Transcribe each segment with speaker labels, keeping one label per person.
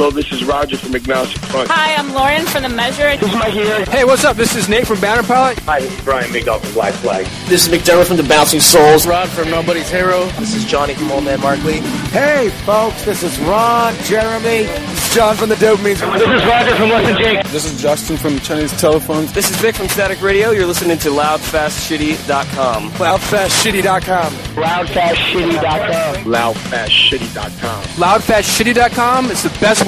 Speaker 1: Hello, this is Roger from Agnostic Front.
Speaker 2: Hi, I'm Lauren from The Measure.
Speaker 1: This is Mike here.
Speaker 3: Hey, what's up? This is Nate from Banner Pilot.
Speaker 1: Hi, this is Brian Migdal from Black Flag.
Speaker 4: This is McDermott from The Bouncing Souls.
Speaker 5: Rod from Nobody's Hero.
Speaker 6: This is Johnny from Old Man Markley.
Speaker 7: Hey, folks, this is Ron, Jeremy.
Speaker 3: This is John from The Dopamines.
Speaker 1: This is Roger from Less Than Jake.
Speaker 8: This is Justin from Chinese Telephones.
Speaker 4: This is Vic from Static Radio. You're listening to LoudFastShitty.com.
Speaker 3: LoudFastShitty.com.
Speaker 1: LoudFastShitty.com. LoudFastShitty.com.
Speaker 3: LoudFastShitty.com. It's the best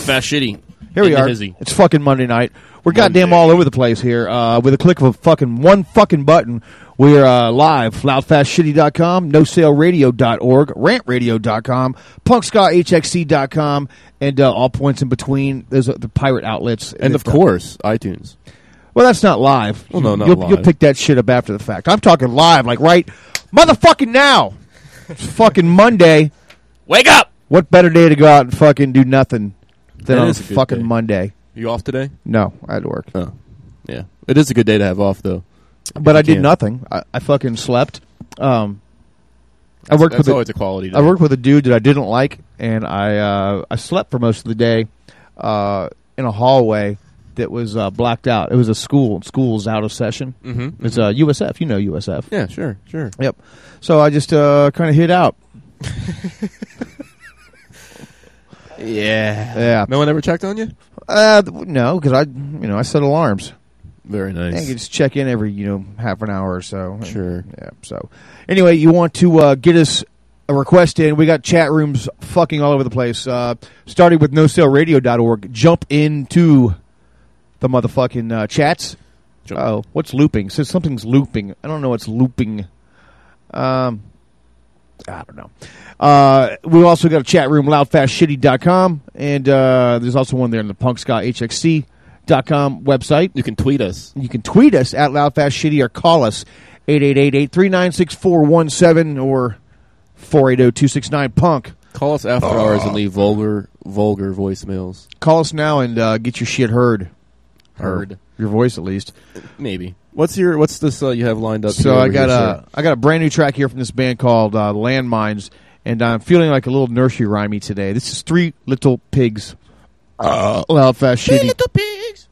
Speaker 9: Yeah.
Speaker 10: Now fast shitty.
Speaker 9: Here we are.
Speaker 10: hizzy.
Speaker 9: It's fucking Monday night. We're goddamn all over the place here. Uh, with a click of a fucking one fucking button, we're uh, live. Loudfastshitty.com, nosaleradio.org, rantradio.com, punkscahxc.com, and uh, all points in between. Those are the pirate outlets.
Speaker 10: And of
Speaker 9: that, uh,
Speaker 10: course, iTunes.
Speaker 9: Well, that's not live.
Speaker 10: Well, no, not
Speaker 9: you'll,
Speaker 10: live.
Speaker 9: You'll pick that shit up after the fact. I'm talking live, like right motherfucking now. It's fucking Monday.
Speaker 10: Wake up!
Speaker 9: What better day to go out and fucking do nothing than
Speaker 10: That
Speaker 9: on
Speaker 10: is a good
Speaker 9: fucking
Speaker 10: day.
Speaker 9: Monday?
Speaker 10: You off today?
Speaker 9: No, I had to work.
Speaker 10: Oh, yeah. It is a good day to have off, though.
Speaker 9: But I
Speaker 10: you
Speaker 9: did
Speaker 10: can.
Speaker 9: nothing. I, I fucking slept. Um, I worked
Speaker 10: that's
Speaker 9: with
Speaker 10: always a quality
Speaker 9: I worked with a dude that I didn't like, and I uh, I slept for most of the day uh, in a hallway that was uh, blacked out. It was a school. School's out of session.
Speaker 10: Mhm,
Speaker 9: It's uh, USF. You know USF.
Speaker 10: Yeah, sure, sure.
Speaker 9: Yep. So I just uh, kind of hid out.
Speaker 10: Yeah.
Speaker 9: Yeah.
Speaker 10: No one ever checked on you?
Speaker 9: Uh, no, because I you know I set alarms.
Speaker 10: Very nice.
Speaker 9: I can just check in every you know half an hour or so.
Speaker 10: Sure.
Speaker 9: Yeah. So anyway, you want to uh, get us a request in? We got chat rooms fucking all over the place. Uh, starting with nosaleradio.org. Jump into the motherfucking uh, chats. Oh, what's looping? Says something's looping. I don't know what's looping. Um, I don't know. Uh, we've also got a chat room, loudfastshitty.com, and uh, there's also one there in the punkscotthxc.com website.
Speaker 10: You can tweet us.
Speaker 9: You can tweet us at loudfastshitty or call us 888-839-6417 or 480-269-PUNK.
Speaker 10: Call us after hours and leave vulgar, vulgar voicemails.
Speaker 9: Call us now and uh, get your shit heard.
Speaker 10: Heard.
Speaker 9: Your voice, at least.
Speaker 10: Maybe. What's your? What's this uh, you have lined up?
Speaker 9: So
Speaker 10: here
Speaker 9: I got
Speaker 10: here,
Speaker 9: a I got a brand new track here from this band called uh, Landmines, and I'm feeling like a little nursery rhymey today. This is Three Little Pigs. Uh, loud, fast, shitty.
Speaker 10: little pigs.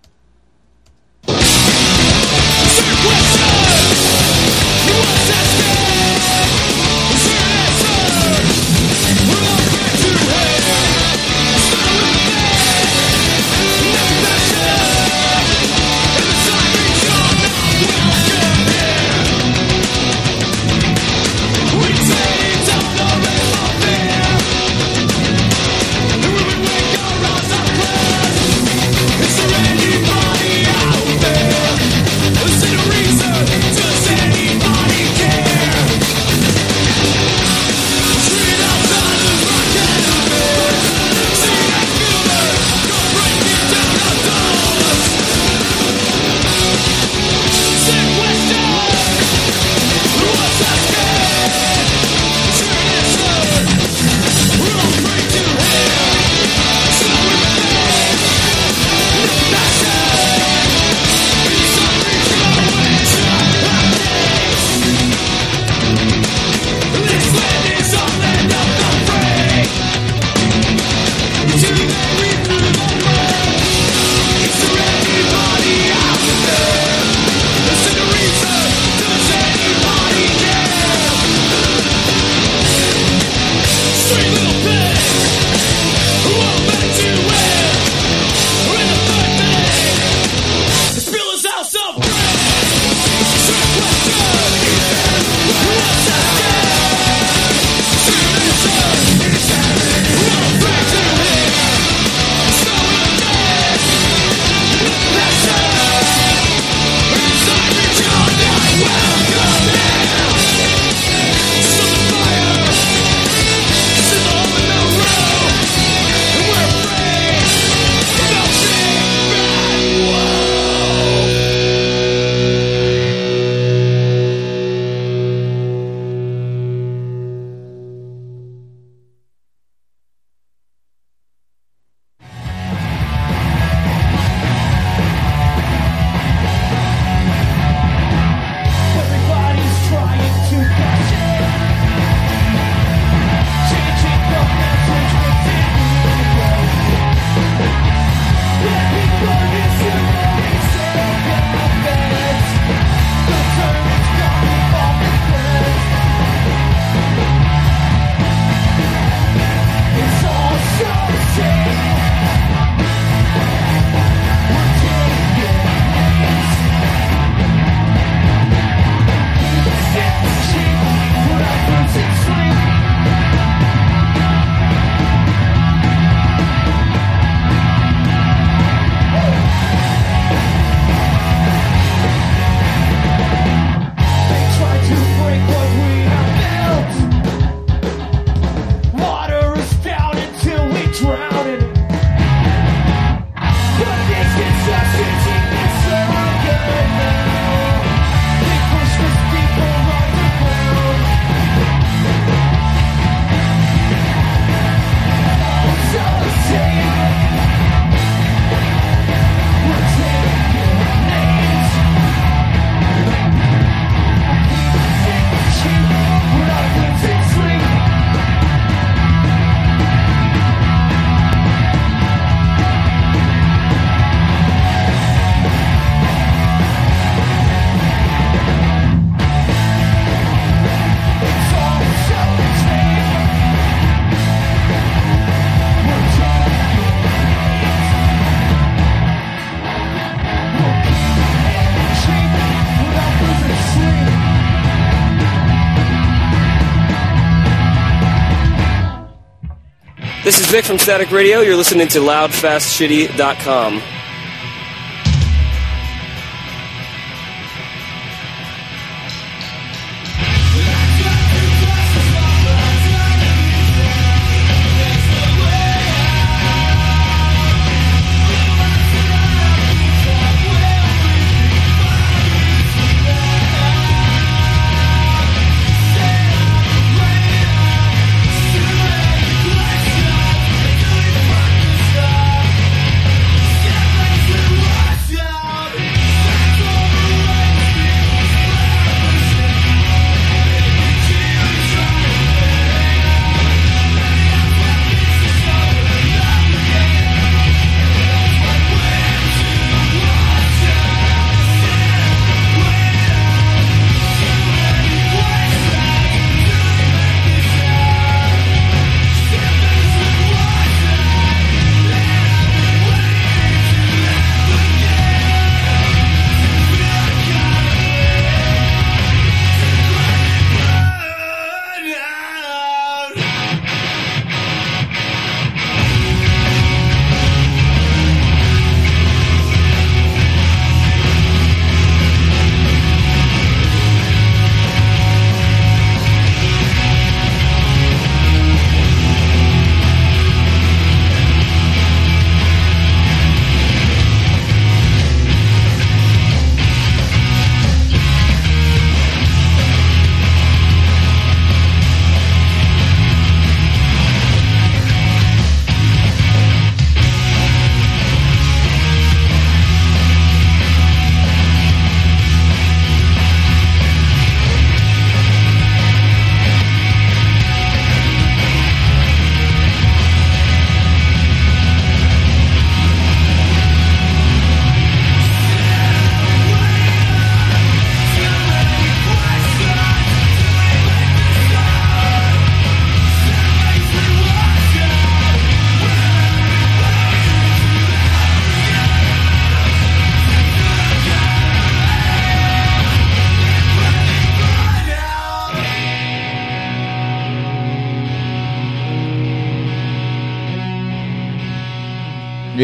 Speaker 4: This is Vic from Static Radio. You're listening to loudfastshitty.com.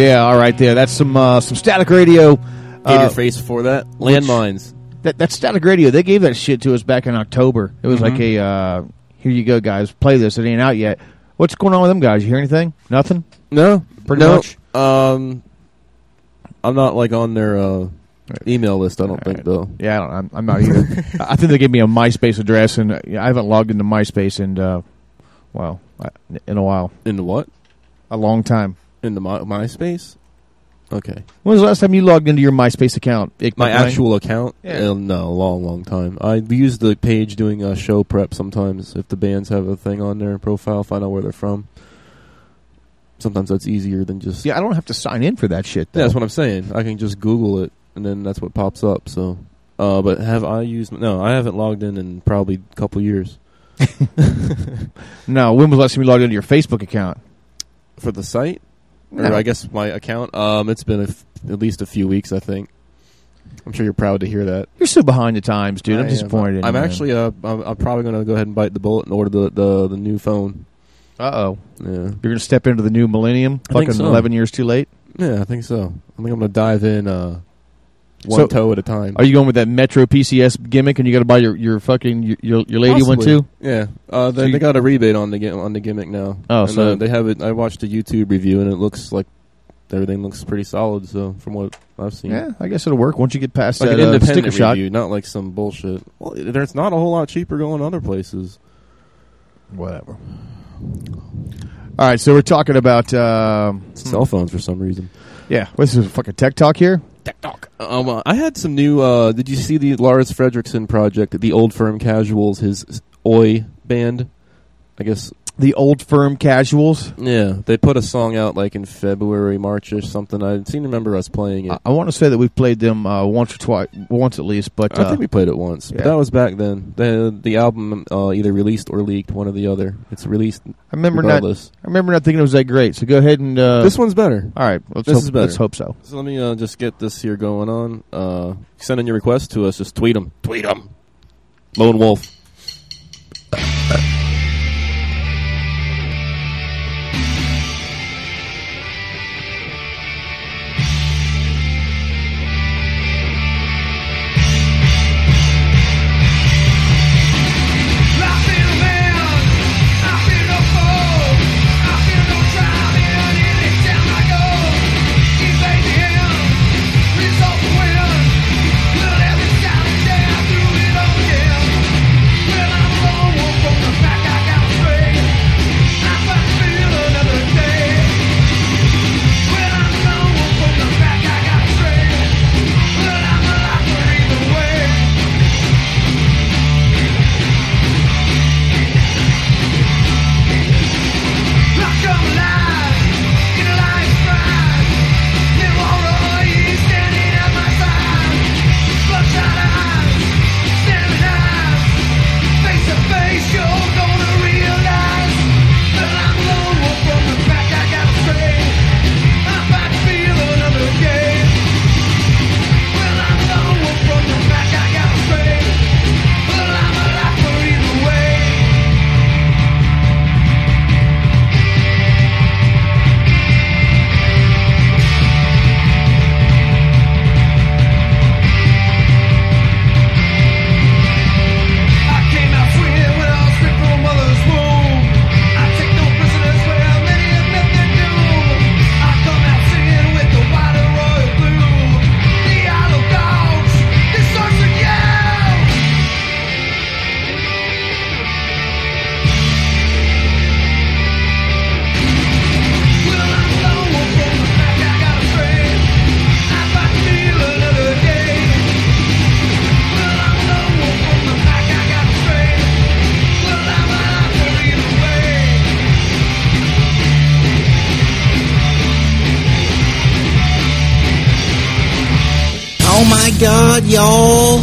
Speaker 9: Yeah, all right there. That's some uh, some static radio.
Speaker 10: Gave
Speaker 9: Uh,
Speaker 10: your face before that. Landmines.
Speaker 9: that that static radio. They gave that shit to us back in October. It was like
Speaker 10: Mm-hmm.
Speaker 9: a uh, here you go, guys. Play this. It ain't out yet. What's going on with them guys? You hear anything? Nothing.
Speaker 10: No,
Speaker 9: Pretty
Speaker 10: no.
Speaker 9: much?
Speaker 10: Um, I'm not like on their uh, email list. I don't think though.
Speaker 9: Yeah, I don't, I'm, I'm not either. I think they gave me a MySpace address, and uh, I haven't logged into MySpace in uh, well, I- in a while,
Speaker 10: In what?
Speaker 9: a long time.
Speaker 10: In the My, MySpace? Okay.
Speaker 9: When was the last time you logged into your MySpace account? Ick
Speaker 10: My actual account?
Speaker 9: Yeah.
Speaker 10: Uh, no, a long, long time. I use the page doing uh, show prep sometimes if the bands have a thing on their profile, find out where they're from. Sometimes that's easier than just...
Speaker 9: Yeah, I don't have to sign in for that shit. Though.
Speaker 10: Yeah, that's what I'm saying. I can just Google it, and then that's what pops up. So, uh, but have I used? No, I haven't logged in in probably a couple years
Speaker 9: no, when was the last time you logged into your Facebook account?
Speaker 10: for the site, or
Speaker 9: No.
Speaker 10: I guess my account. Um, it's been f- at least a few weeks. I think. I'm sure you're proud to hear that.
Speaker 9: You're so behind the times, dude.
Speaker 10: I
Speaker 9: I'm disappointed.
Speaker 10: I'm
Speaker 9: man.
Speaker 10: actually. Uh, I'm, I'm probably going to go ahead and bite the bullet and order the the, the new phone.
Speaker 9: Uh oh.
Speaker 10: Yeah,
Speaker 9: You're going to step into the new millennium.
Speaker 10: I
Speaker 9: Fucking
Speaker 10: so.
Speaker 9: 11 years too late.
Speaker 10: yeah, I think so. I think I'm going to dive in uh, one
Speaker 9: So,
Speaker 10: toe at a time.
Speaker 9: Are you going with that Metro PCS gimmick, and you got to buy your your fucking your your, your lady one too?
Speaker 10: Yeah, uh, they,
Speaker 9: So
Speaker 10: they got a rebate on the on the gimmick now.
Speaker 9: Oh,
Speaker 10: And,
Speaker 9: so-
Speaker 10: uh, they have it. I watched a YouTube review and it looks like everything looks pretty solid. So from what I've seen,
Speaker 9: Yeah, I guess it'll work once you get past
Speaker 10: like
Speaker 9: that
Speaker 10: an
Speaker 9: uh,
Speaker 10: independent
Speaker 9: sticker
Speaker 10: review, not like some bullshit. Well, there's not a whole lot cheaper going other places.
Speaker 9: Whatever. All right, so we're talking about um,
Speaker 10: Cell phones for some reason.
Speaker 9: yeah. This is fucking tech talk here.
Speaker 10: Tech talk. Um, uh, I had some new. Uh, did you see the Lars Frederiksen project? The Old Firm Casuals, his Oi band. I guess
Speaker 9: The old firm casuals.
Speaker 10: Yeah, they put a song out like in February, Marchish, something. I seem to remember us playing it.
Speaker 9: I, I want to say that we've played them uh, once or twice, once at least. But
Speaker 10: I
Speaker 9: uh,
Speaker 10: think we played it once, but that was back then. the The album uh, either released or leaked, one or the other. It's released
Speaker 9: I remember not. I remember not thinking it was that great. So go ahead and uh,
Speaker 10: this one's better.
Speaker 9: All right, let's
Speaker 10: this
Speaker 9: hope,
Speaker 10: is better.
Speaker 9: Let's hope so.
Speaker 10: So let me uh, just get this here going on. Uh, send in your requests to us. Just tweet them. Tweet them. Lone Wolf.
Speaker 5: God, y'all.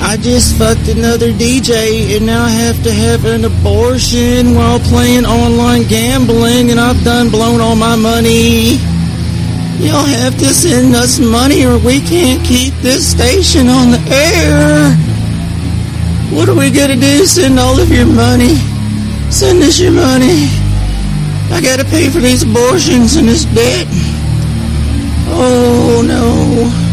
Speaker 5: I just fucked another DJ and now I have to have an abortion while playing online gambling and I've done blown all my money. Y'all have to send us money or we can't keep this station on the air. What are we gonna do? Send all of your money. Send us your money. I gotta pay for these abortions and this debt. Oh no.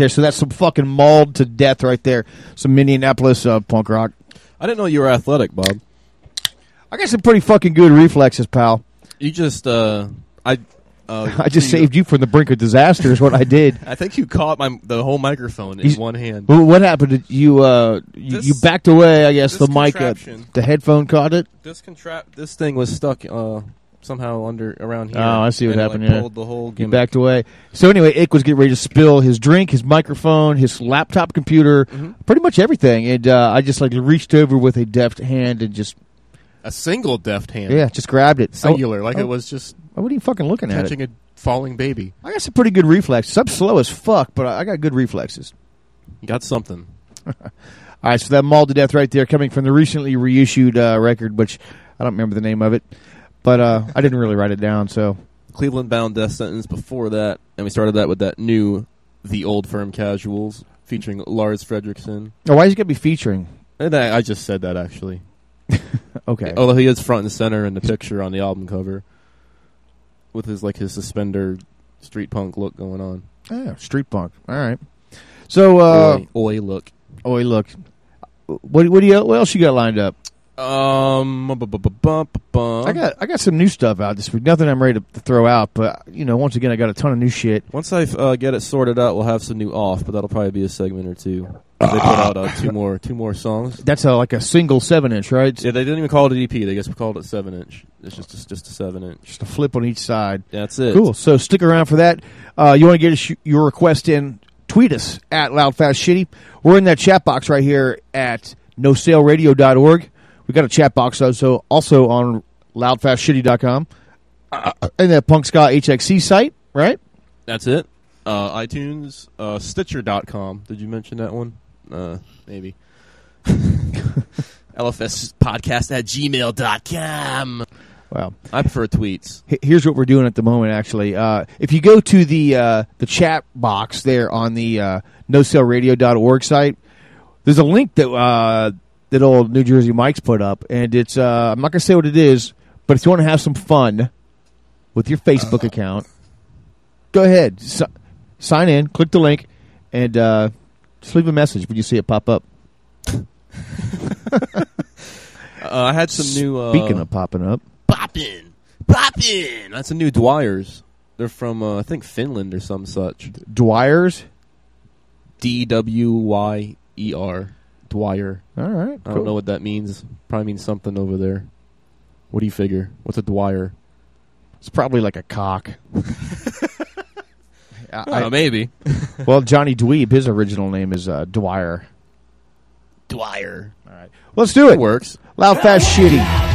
Speaker 11: There.
Speaker 9: So that's some fucking mauled to death right there. Some Minneapolis uh, punk rock.
Speaker 10: I didn't know you were athletic, Bob.
Speaker 9: I got some pretty fucking good reflexes, pal.
Speaker 10: You just, uh, I, uh,
Speaker 9: I just
Speaker 10: you-
Speaker 9: saved you from the brink of disaster. Is what I did.
Speaker 10: I think you caught my the whole microphone in
Speaker 9: He's-
Speaker 10: one hand.
Speaker 9: What happened? You uh, you,
Speaker 10: This-
Speaker 9: you backed away. I guess the mic, uh, the headphone caught it.
Speaker 10: This contrap, this thing was stuck uh, somehow under around here.
Speaker 9: Oh, I see what happened.
Speaker 10: Like, pulled the whole
Speaker 9: he backed away. So anyway, Ick was getting ready to spill his drink, his microphone, his laptop computer,
Speaker 10: Mm-hmm.
Speaker 9: pretty much everything. And uh, I just like reached over with a deft hand and just
Speaker 10: a single deft hand.
Speaker 9: yeah, just grabbed it.
Speaker 10: singular,
Speaker 9: Oh,
Speaker 10: like
Speaker 9: oh,
Speaker 10: it was just
Speaker 9: oh, what are you fucking looking at?
Speaker 10: catching a falling baby.
Speaker 9: I got some pretty good reflexes. I'm slow as fuck, but I I got good reflexes.
Speaker 10: You got something.
Speaker 9: All right, so that mauled to death right there, coming from the recently reissued uh, record, which I don't remember the name of it, but uh, I didn't really write it down. So
Speaker 10: Cleveland Bound Death Sentence before that, and we started that with that new The Old Firm Casuals featuring Lars Frederiksen.
Speaker 9: oh, why is he gonna be featuring?
Speaker 10: And I, I just said that actually.
Speaker 9: Okay,
Speaker 10: Although he is front and center in the picture on the album cover with his like his suspender street punk look going on.
Speaker 9: oh, street punk. All right. So, uh,
Speaker 10: oi, oi look.
Speaker 9: oh, look, what what do you what else you got lined up?
Speaker 10: Um, bu- bu- bu- bum, bu- bum.
Speaker 9: I got I got some new stuff out this week. Nothing I'm ready to, throw out, but you know, once again, I got a ton of new shit.
Speaker 10: Once I uh, get it sorted out, we'll have some new off, but that'll probably be a segment or two. They put out uh, two more two more songs.
Speaker 9: That's a, like a single seven inch, right?
Speaker 10: Yeah, they didn't even call it an EP. They just called it seven inch. It's just a, just a seven inch.
Speaker 9: Just a flip on each side.
Speaker 10: That's it.
Speaker 9: Cool. So stick around for that. Uh, you want to get your request in? Tweet us at loudfastshitty. We're in that chat box right here at nosaleradio.org. We got a chat box also also on loudfastshitty.com uh, and that Punk Ska HXC site, right?
Speaker 10: That's it. Uh, iTunes, uh, Stitcher.com. Did you mention that one? Uh, maybe. LFS podcast at gmail.com.
Speaker 9: Well,
Speaker 10: I prefer tweets.
Speaker 9: Here's what we're doing at the moment. Actually, uh, if you go to the uh, the chat box there on the uh, NoSaleRadio.org site, there's a link that uh, that old New Jersey Mike's put up, and it's uh, I'm not gonna say what it is, but if you want to have some fun with your Facebook account, go ahead, si- sign in, click the link, and uh, just leave a message when you see it pop up.
Speaker 10: Uh, I had some new. Uh,
Speaker 9: Speaking of popping up,
Speaker 10: poppin', poppin'. That's a new Dwyer's. They're from uh, I think Finland or some such.
Speaker 9: Dwyer's.
Speaker 10: D W Y E R. Dwyer.
Speaker 9: All right,
Speaker 10: I don't know what that means. Probably means something over there. What do you figure? What's a Dwyer?
Speaker 9: It's probably like a cock. I-
Speaker 10: Oh, maybe.
Speaker 9: well, Johnny Dweeb, his original name is uh, Dwyer.
Speaker 10: Dwyer.
Speaker 9: All right. Let's do it.
Speaker 10: works.
Speaker 9: Loud, fast, shitty.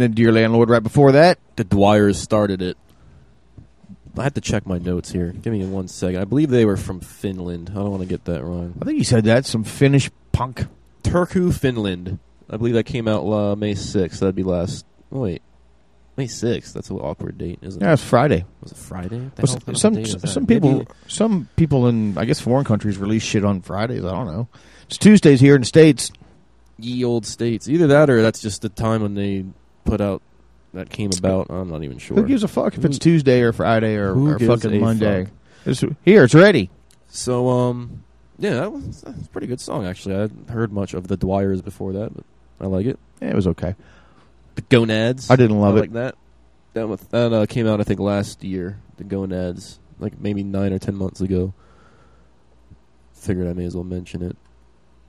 Speaker 12: And then Dear Landlord right before that.
Speaker 10: The Dwyers started it. I have to check my notes here. Give me one second. I believe they were from Finland. I don't want to get that wrong.
Speaker 12: I think you said that. Some Finnish punk.
Speaker 10: Turku, Finland. I believe that came out uh, May 6th. That'd be last. Oh, wait. May 6th. That's a little awkward date, isn't it?
Speaker 12: Yeah, it's Friday.
Speaker 10: Was it Friday?
Speaker 12: Well, some
Speaker 10: that?
Speaker 12: some people
Speaker 10: Maybe-
Speaker 12: some people in I guess foreign countries release shit on Fridays. I don't know. It's Tuesdays here in the states.
Speaker 10: ye old states. Either that or that's just the time when they put out that came about. I'm not even sure.
Speaker 12: Who gives a fuck if it's Tuesday or Friday or, or fucking Monday?
Speaker 10: fuck?
Speaker 12: It's, here, it's ready.
Speaker 10: So, um, yeah, that was, that was a pretty good song, actually. I hadn't heard much of the Dwyers before that, but I like it.
Speaker 12: Yeah, it was okay.
Speaker 10: The Gonads.
Speaker 12: I didn't love
Speaker 10: I
Speaker 12: it.
Speaker 10: like that. That, was, that uh, came out, I think, last year. The Gonads, like maybe nine or ten months ago. Figured I may as well mention it.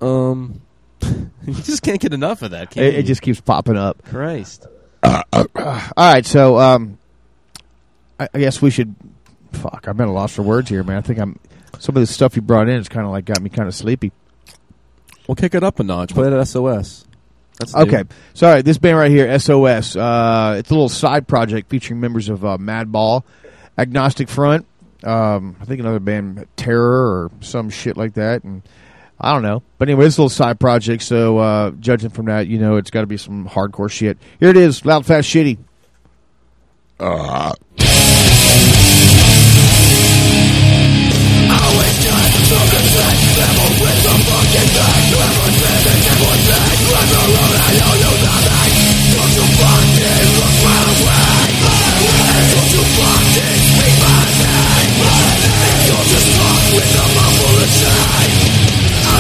Speaker 10: Um, you just can't get enough of that, can
Speaker 12: It,
Speaker 10: you?
Speaker 12: it just keeps popping up.
Speaker 10: Christ.
Speaker 12: All right, so um, I, I guess we should. Fuck, I've been a loss for words here, man. I think I'm. Some of the stuff you brought in is kind of like got me kind of sleepy.
Speaker 10: We'll kick it up a notch. Play it at SOS. That's.
Speaker 12: Okay, so all right, this band right here, SOS. Uh, it's a little side project featuring members of uh, Madball, Agnostic Front. Um, I think another band, Terror or some shit like that, and I don't know. But anyway, it's a little side project. So uh, judging from that, you know, it's got to be some hardcore shit. Here it is, loud, fast, shitty. Uh.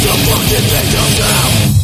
Speaker 4: Shoot him,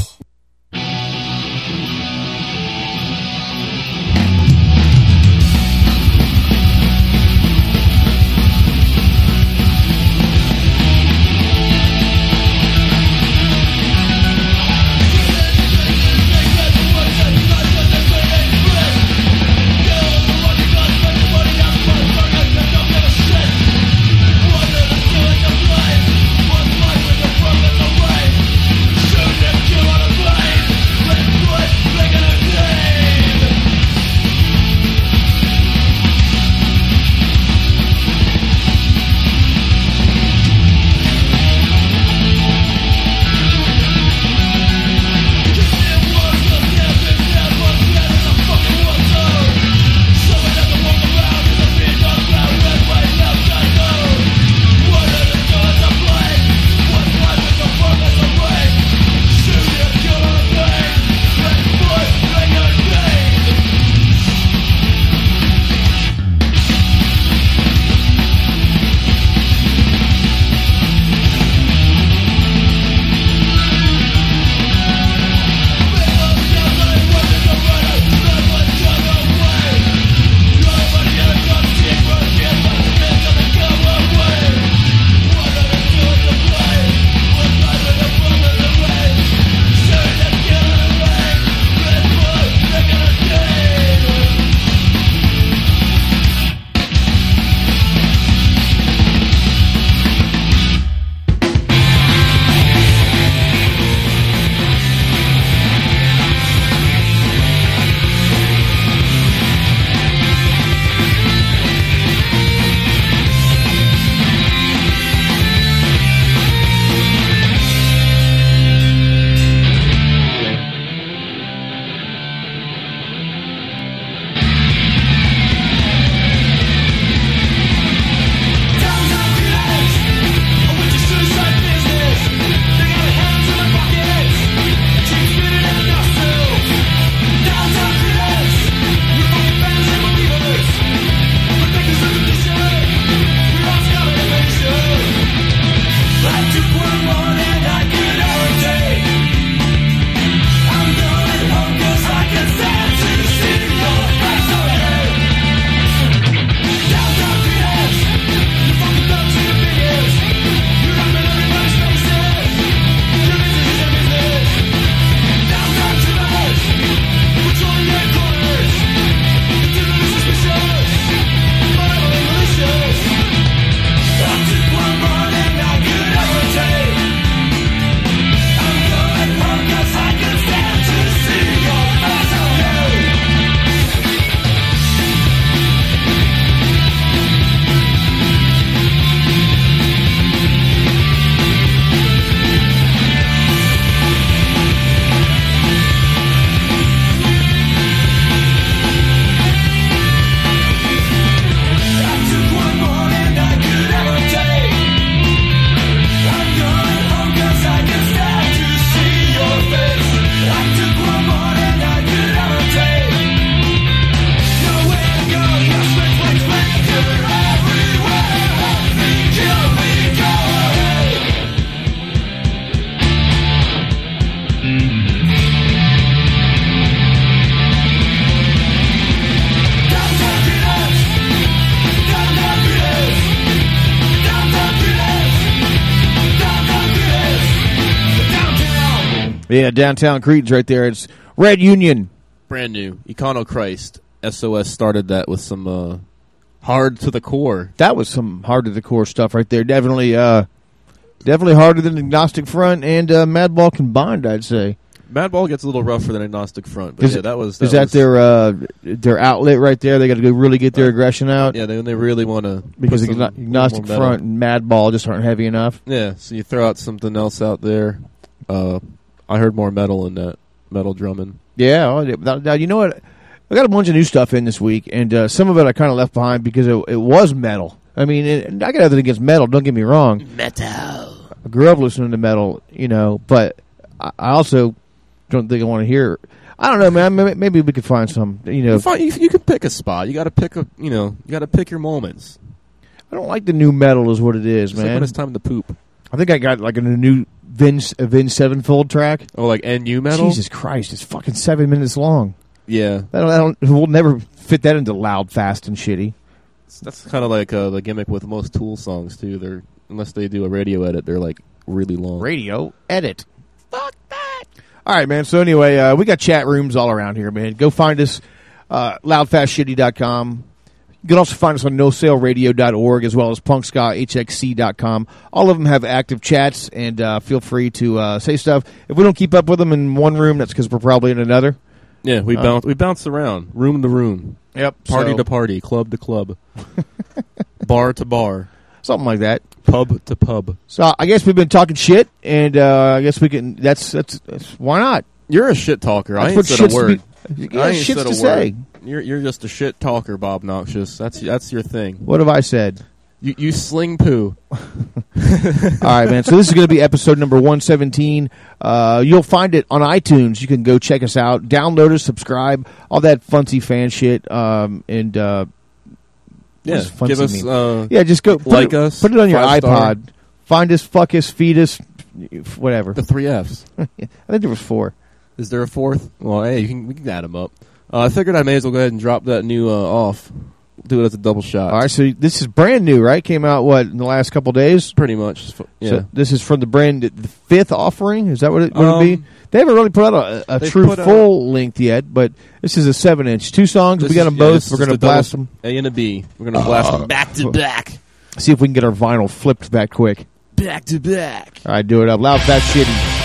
Speaker 9: Yeah, downtown Creed's right there. It's Red Union.
Speaker 10: Brand new. Econochrist. SOS started that with some uh, hard to the core.
Speaker 9: That was some hard to the core stuff right there. Definitely, uh, definitely harder than Agnostic Front and uh, Madball combined. I'd say.
Speaker 10: Madball gets a little rougher than Agnostic Front, but
Speaker 9: Is
Speaker 10: yeah, that was.
Speaker 9: is
Speaker 10: that
Speaker 9: that
Speaker 10: was-
Speaker 9: their uh, their outlet right there? They got to really get their aggression out.
Speaker 10: Yeah, they, they really want to
Speaker 9: because Agno- Agnostic Front and Madball just aren't heavy enough.
Speaker 10: Yeah, so you throw out something else out there. Uh, I heard more metal in that metal drumming.
Speaker 9: Yeah. oh, yeah. Now, now, you know what? I got a bunch of new stuff in this week, and uh, some of it I kind of left behind because it, it was metal. I mean, it, I got nothing against metal. Don't get me wrong.
Speaker 11: Metal.
Speaker 9: I grew up listening to metal, you know, but I, I also don't think I want to hear. I don't know, man. Maybe, maybe we could find some. You know,
Speaker 10: You, find, you, you can pick a spot. You got to pick a. You know, you got to pick your moments.
Speaker 9: I don't like the new metal, is what it is,
Speaker 10: It's like
Speaker 9: man.
Speaker 10: when it's time to poop.
Speaker 9: I think I got like a new Avenged Avenged Sevenfold track.
Speaker 10: Oh, like NU metal.
Speaker 9: Jesus Christ, it's fucking seven minutes long.
Speaker 10: Yeah,
Speaker 9: I don't, I don't. We'll never fit that into loud, fast, and shitty.
Speaker 10: that's kind of like uh, the gimmick with most Tool songs too. They're unless they do a radio edit, they're like really long.
Speaker 9: Radio edit. Fuck that. All right, man. So anyway, uh, we got chat rooms all around here, man. Go find us, uh, loudfastshitty.com. You can also find us on nosaleradio.org as well as punkskahxc.com. All of them have active chats, and uh, feel free to uh, say stuff. If we don't keep up with them in one room, that's because we're probably in another.
Speaker 10: Yeah, we
Speaker 9: Uh,
Speaker 10: bounce we bounce around, room to room.
Speaker 9: Yep.
Speaker 10: Party
Speaker 9: so-
Speaker 10: to party, club to club, bar to bar,
Speaker 9: Something like that.
Speaker 10: pub to pub.
Speaker 9: So I guess we've been talking shit, and uh, I guess we can. That's, that's that's why not?
Speaker 10: You're a shit talker. I
Speaker 9: That's
Speaker 10: ain't said a word.
Speaker 9: Be- yeah,
Speaker 10: I ain't
Speaker 9: shit's
Speaker 10: said a
Speaker 9: to say.
Speaker 10: You're you're just a shit talker, Bob Noxious. That's that's your thing.
Speaker 9: What have I said?
Speaker 10: You you sling poo.
Speaker 9: All right, man. So this is going to be episode number 117. Uh, you'll find it on iTunes. You can go check us out, download us, subscribe, all that fancy fan shit. Um, and uh,
Speaker 10: Yeah, give us, uh,
Speaker 9: yeah, just go
Speaker 10: like
Speaker 9: it,
Speaker 10: us,
Speaker 9: put it on your
Speaker 10: five star.
Speaker 9: iPod. Find us, fuck us, feed us, whatever.
Speaker 10: The three Fs.
Speaker 9: I think there was four.
Speaker 10: Is there a fourth? Well, hey, you can we can add them up. Uh, I figured I may as well go ahead and drop that new uh, off. Do it as a double shot.
Speaker 9: All right, so this is brand new, right? Came out what in the last couple days?
Speaker 10: Pretty much. Yeah.
Speaker 9: So this is from the brand, the fifth offering. Is that what it would
Speaker 10: Um,
Speaker 9: it be? They haven't really put out a, a true
Speaker 10: out-
Speaker 9: full length yet, but this is a seven inch. Two songs. We got them both.
Speaker 10: this
Speaker 9: We're going to blast them.
Speaker 10: A and a B. We're gonna blast
Speaker 9: Uh,
Speaker 10: them back to back.
Speaker 9: See if we can get our vinyl flipped that quick.
Speaker 10: Back to back.
Speaker 9: All right, do it up loud, fast, shitty.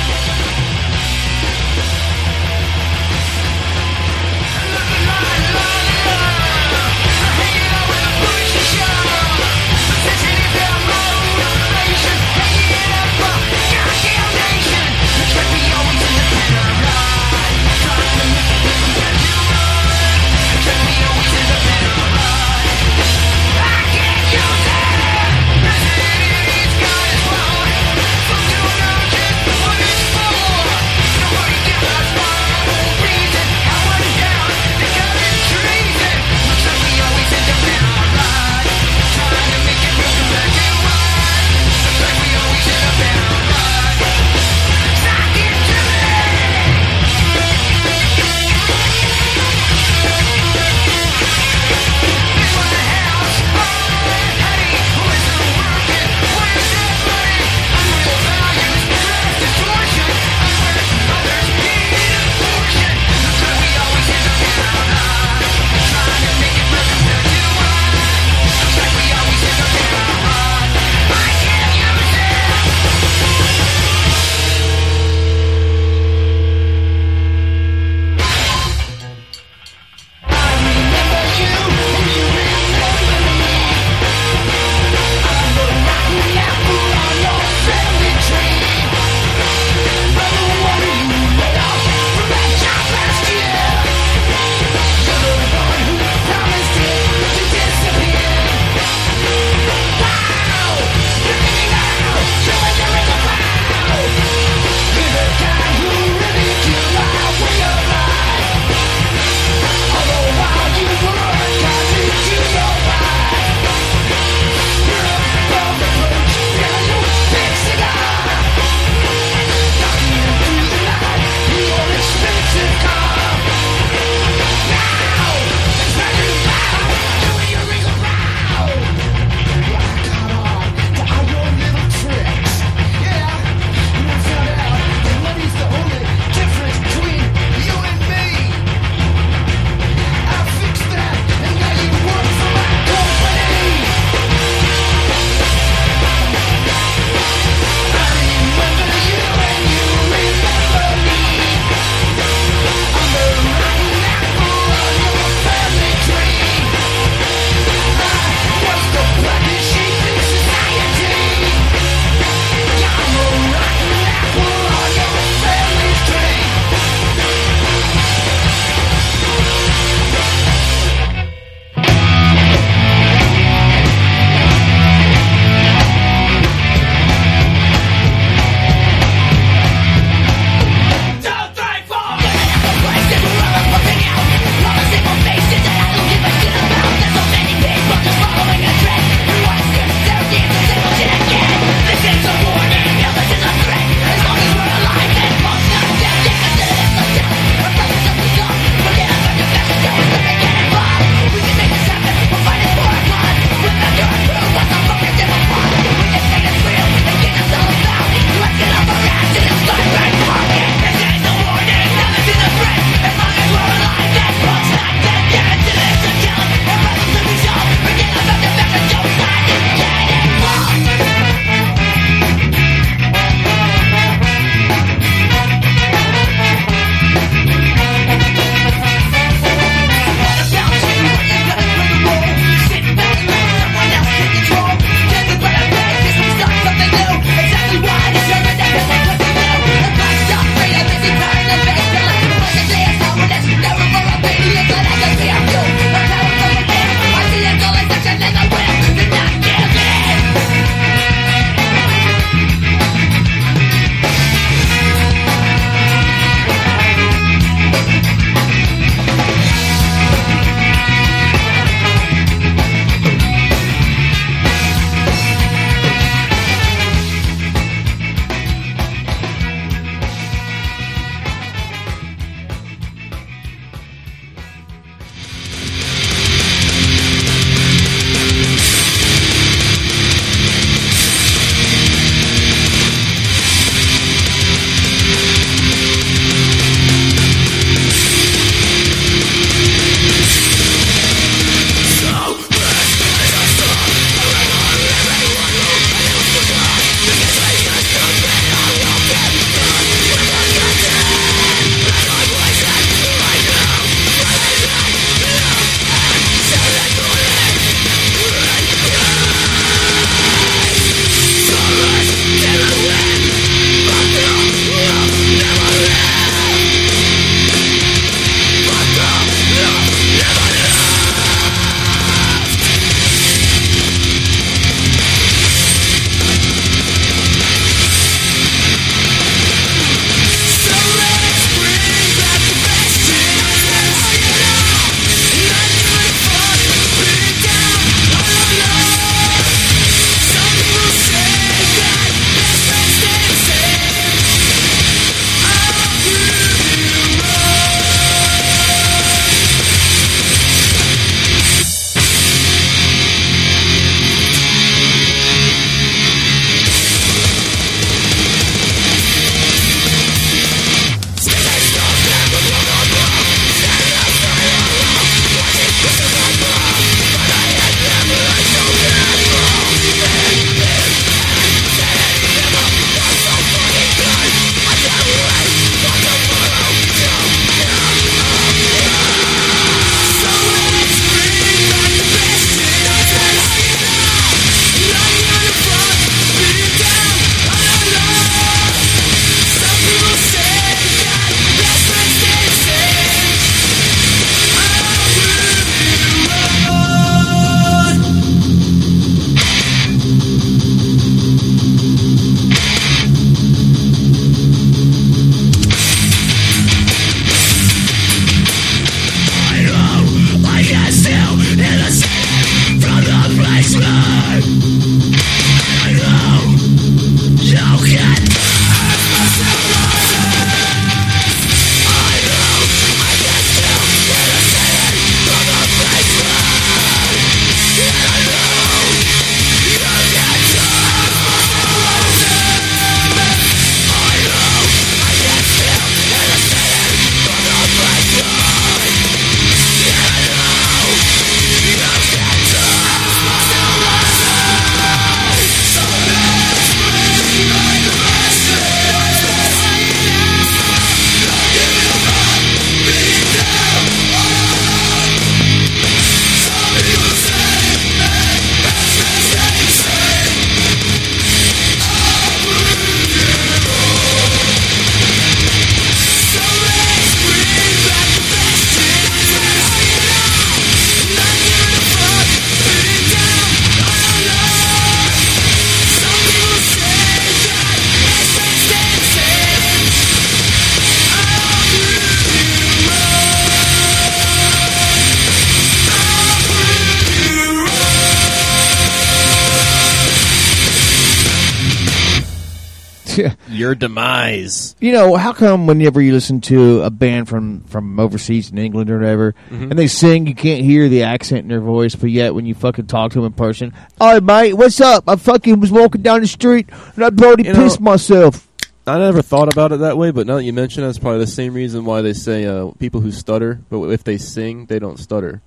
Speaker 11: You
Speaker 9: know, how come whenever you listen to a band from, from overseas in England or whatever,
Speaker 10: Mhm.
Speaker 9: and they sing, you can't hear the accent in their voice, but yet when you fucking talk to them in person, "Hi mate, what's up? I fucking was walking down the street and I bloody
Speaker 10: You know-
Speaker 9: pissed myself."
Speaker 10: I never thought about it that way, but now that you mention it, it's probably the same reason why they say uh, people who stutter, but if they sing, they don't stutter.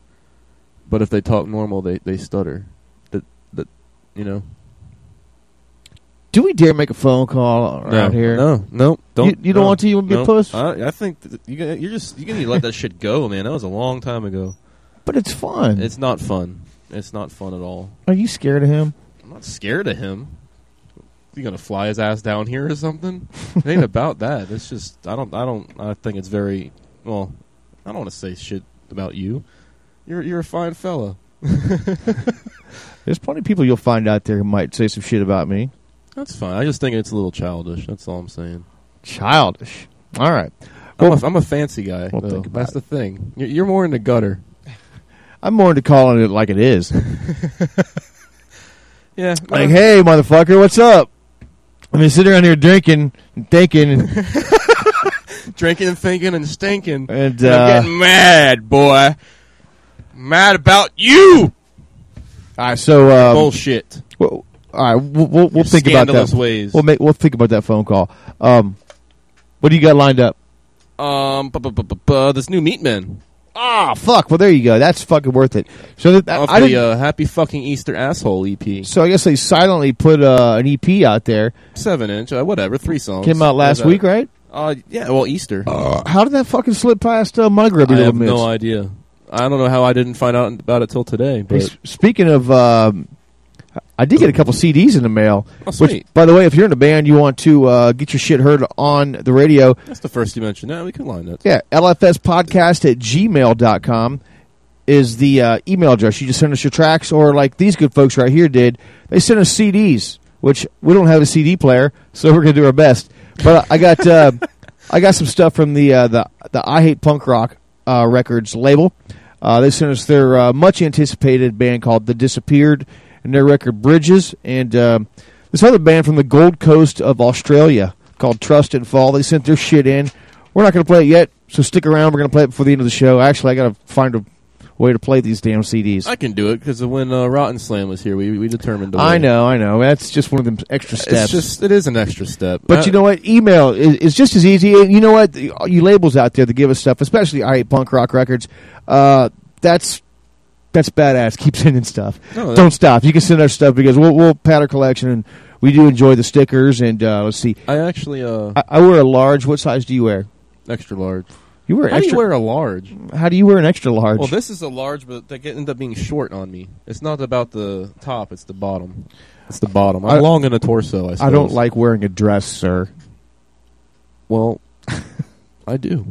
Speaker 10: But if they talk normal, they, they stutter. That that you know.
Speaker 9: Do we dare make a phone call around
Speaker 10: no,
Speaker 9: here?
Speaker 10: No, no, don't.
Speaker 9: You- you don't
Speaker 10: no,
Speaker 9: want to? You wanna be a
Speaker 10: no.
Speaker 9: puss?
Speaker 10: I, I think that you got- you're just you gonna let that shit go, man. That was a long time ago.
Speaker 9: But it's fun.
Speaker 10: It's not fun. It's not fun at all.
Speaker 9: Are you scared of him?
Speaker 10: I'm not scared of him. You gonna fly his ass down here or something? it ain't about that. It's just I don't I don't I think it's very well. I don't want to say shit about you. You're you're a fine fella.
Speaker 9: There's plenty of people you'll find out there who might say some shit about me.
Speaker 10: That's fine. I just think it's a little childish. That's all I'm saying.
Speaker 9: Childish. All right.
Speaker 10: Well, I'm, a, I'm a fancy guy.
Speaker 9: Well,
Speaker 10: though.
Speaker 9: think about
Speaker 10: That's the thing. You're, you're more in the gutter.
Speaker 9: I'm more into calling it like it is.
Speaker 10: Yeah.
Speaker 9: like, hey, motherfucker, what's up? I mean, sitting around here drinking and thinking, and,
Speaker 10: drinking and thinking and stinking.
Speaker 9: and
Speaker 10: And I'm
Speaker 9: uh,
Speaker 10: getting mad, boy. Mad about you.
Speaker 9: all right, so um,
Speaker 10: Bullshit.
Speaker 9: Well, all right, we'll, we'll, we'll think about that.
Speaker 10: ways.
Speaker 9: We'll make we'll think about that phone call. Um, what do you got lined up?
Speaker 10: Um, bu- bu- bu- this new Meatmen.
Speaker 9: Ah, fuck. Well, there you go. That's fucking worth it. So that,
Speaker 10: Off
Speaker 9: I
Speaker 10: the uh, Happy Fucking Easter Asshole EP.
Speaker 9: so I guess they silently put uh, an EP out there.
Speaker 10: Seven inch, uh, whatever, three songs.
Speaker 9: Came out last
Speaker 10: Uh,
Speaker 9: week, right?
Speaker 10: Uh, yeah, well, Easter.
Speaker 9: How did that fucking slip past uh, my grubby
Speaker 10: I
Speaker 9: little
Speaker 10: have no idea. I don't know how I didn't find out about it till today, but
Speaker 9: s- speaking of, um, I did get a couple CDs in the mail.
Speaker 10: Oh,
Speaker 9: Which, by the way, if you're in a band, you want to uh, get your shit heard on the radio.
Speaker 10: that's the first you mentioned. Yeah, we can line that.
Speaker 9: Yeah, lfspodcast at gmail.com is the uh, email address. You just send us your tracks, or like these good folks right here did, they sent us CDs, which we don't have a CD player, so we're going to do our best. But I got uh, I got some stuff from the uh, the the I Hate Punk Rock uh, Records label. Uh, they sent us their uh, much anticipated band called The Disappeared and their record Bridges, and um, this other band from the Gold Coast of Australia called Trust and Fall. They sent their shit in. We're not going to play it yet, so stick around. We're going to play it before the end of the show. Actually, I got to find a way to play these damn CDs.
Speaker 10: I can do it because when uh, Rotten Slam was here, we we determined. to
Speaker 9: I know, I know. That's just one of them extra steps.
Speaker 10: It's just it is an extra step.
Speaker 9: But
Speaker 10: Uh,
Speaker 9: you know what? Email is, is just as easy. And you know what? You labels out there that give us stuff, especially I hate punk rock records. Uh, that's that's badass. Keep sending stuff.
Speaker 10: No,
Speaker 9: Don't stop. You can send our stuff because we'll we'll pad our collection and we do enjoy the stickers. And uh, let's see.
Speaker 10: I actually uh
Speaker 9: I, I wear a large. What size do you wear?
Speaker 10: extra large.
Speaker 9: You wear
Speaker 10: How
Speaker 9: extra.
Speaker 10: do you wear a large?
Speaker 9: how do you wear an extra large?
Speaker 10: Well, this is a large, but they get- end up being short on me. It's not about the top; it's the bottom. It's the bottom. I'm
Speaker 9: I-
Speaker 10: long in the torso. I,
Speaker 9: I don't like wearing a dress, sir.
Speaker 10: Well, I do.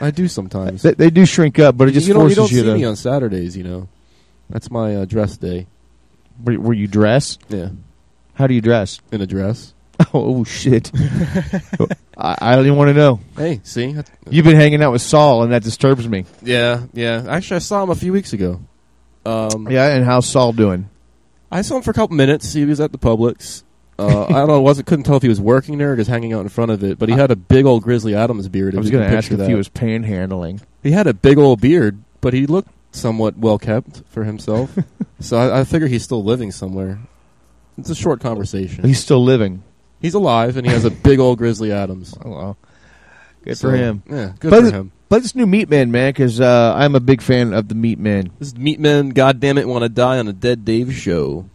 Speaker 10: I do sometimes.
Speaker 9: They, they do shrink up, but it just
Speaker 10: you don't, you don't
Speaker 9: you,
Speaker 10: see me on Saturdays. You know, that's my uh, dress day.
Speaker 9: Were, where you dress?
Speaker 10: Yeah,
Speaker 9: How do you dress?
Speaker 10: in a dress.
Speaker 9: Oh shit! I, I don't even want to know.
Speaker 10: Hey, see? That's-
Speaker 9: You've been hanging out with Saul, and that disturbs me.
Speaker 10: Yeah, yeah. Actually, I saw him a few weeks ago. Um,
Speaker 9: Yeah, and how's Saul doing?
Speaker 10: I saw him for a couple minutes. He was at the Publix. Uh, I don't know. wasn't couldn't tell if he was working there or just hanging out in front of it. But he had a big old Grizzly Adams beard.
Speaker 9: I was going to ask if he was panhandling.
Speaker 10: He had a big old beard, but he looked somewhat well kept for himself. so I, I figure he's still living somewhere. It's a short conversation.
Speaker 9: He's still living.
Speaker 10: He's alive, and he has a big old Grizzly Adams.
Speaker 9: Oh, well. Good
Speaker 10: So,
Speaker 9: for him.
Speaker 10: Yeah, good
Speaker 9: Play
Speaker 10: for him.
Speaker 9: But this new Meat Man, man, because uh, I'm a big fan of the Meat Man.
Speaker 10: This is Meatmen, goddammit, want to die on a Dead Dave show.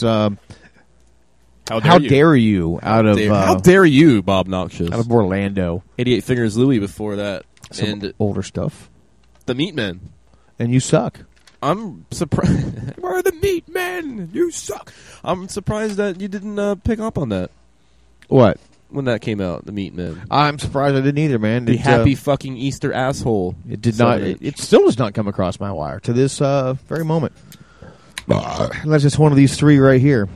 Speaker 9: So that's um,
Speaker 10: How
Speaker 9: how
Speaker 10: dare
Speaker 9: dare,
Speaker 10: you.
Speaker 9: you out of
Speaker 10: Dare-
Speaker 9: uh,
Speaker 10: how dare you, Bob Noxious?
Speaker 9: out of Orlando?
Speaker 10: 88 Fingers Louie before that.
Speaker 9: Some
Speaker 10: and
Speaker 9: older stuff,
Speaker 10: the Meatmen.
Speaker 9: and you suck.
Speaker 10: I'm surprised. We're the Meatmen. You suck. I'm surprised that you didn't uh, pick up on that
Speaker 9: What?
Speaker 10: when that came out. The Meatmen.
Speaker 9: I'm surprised I didn't either, man.
Speaker 10: The
Speaker 9: It, uh,
Speaker 10: happy fucking Easter asshole.
Speaker 9: It did
Speaker 10: Son
Speaker 9: not. It, it still does not come across my wire to this uh, very moment. Unless it's one of these three right here.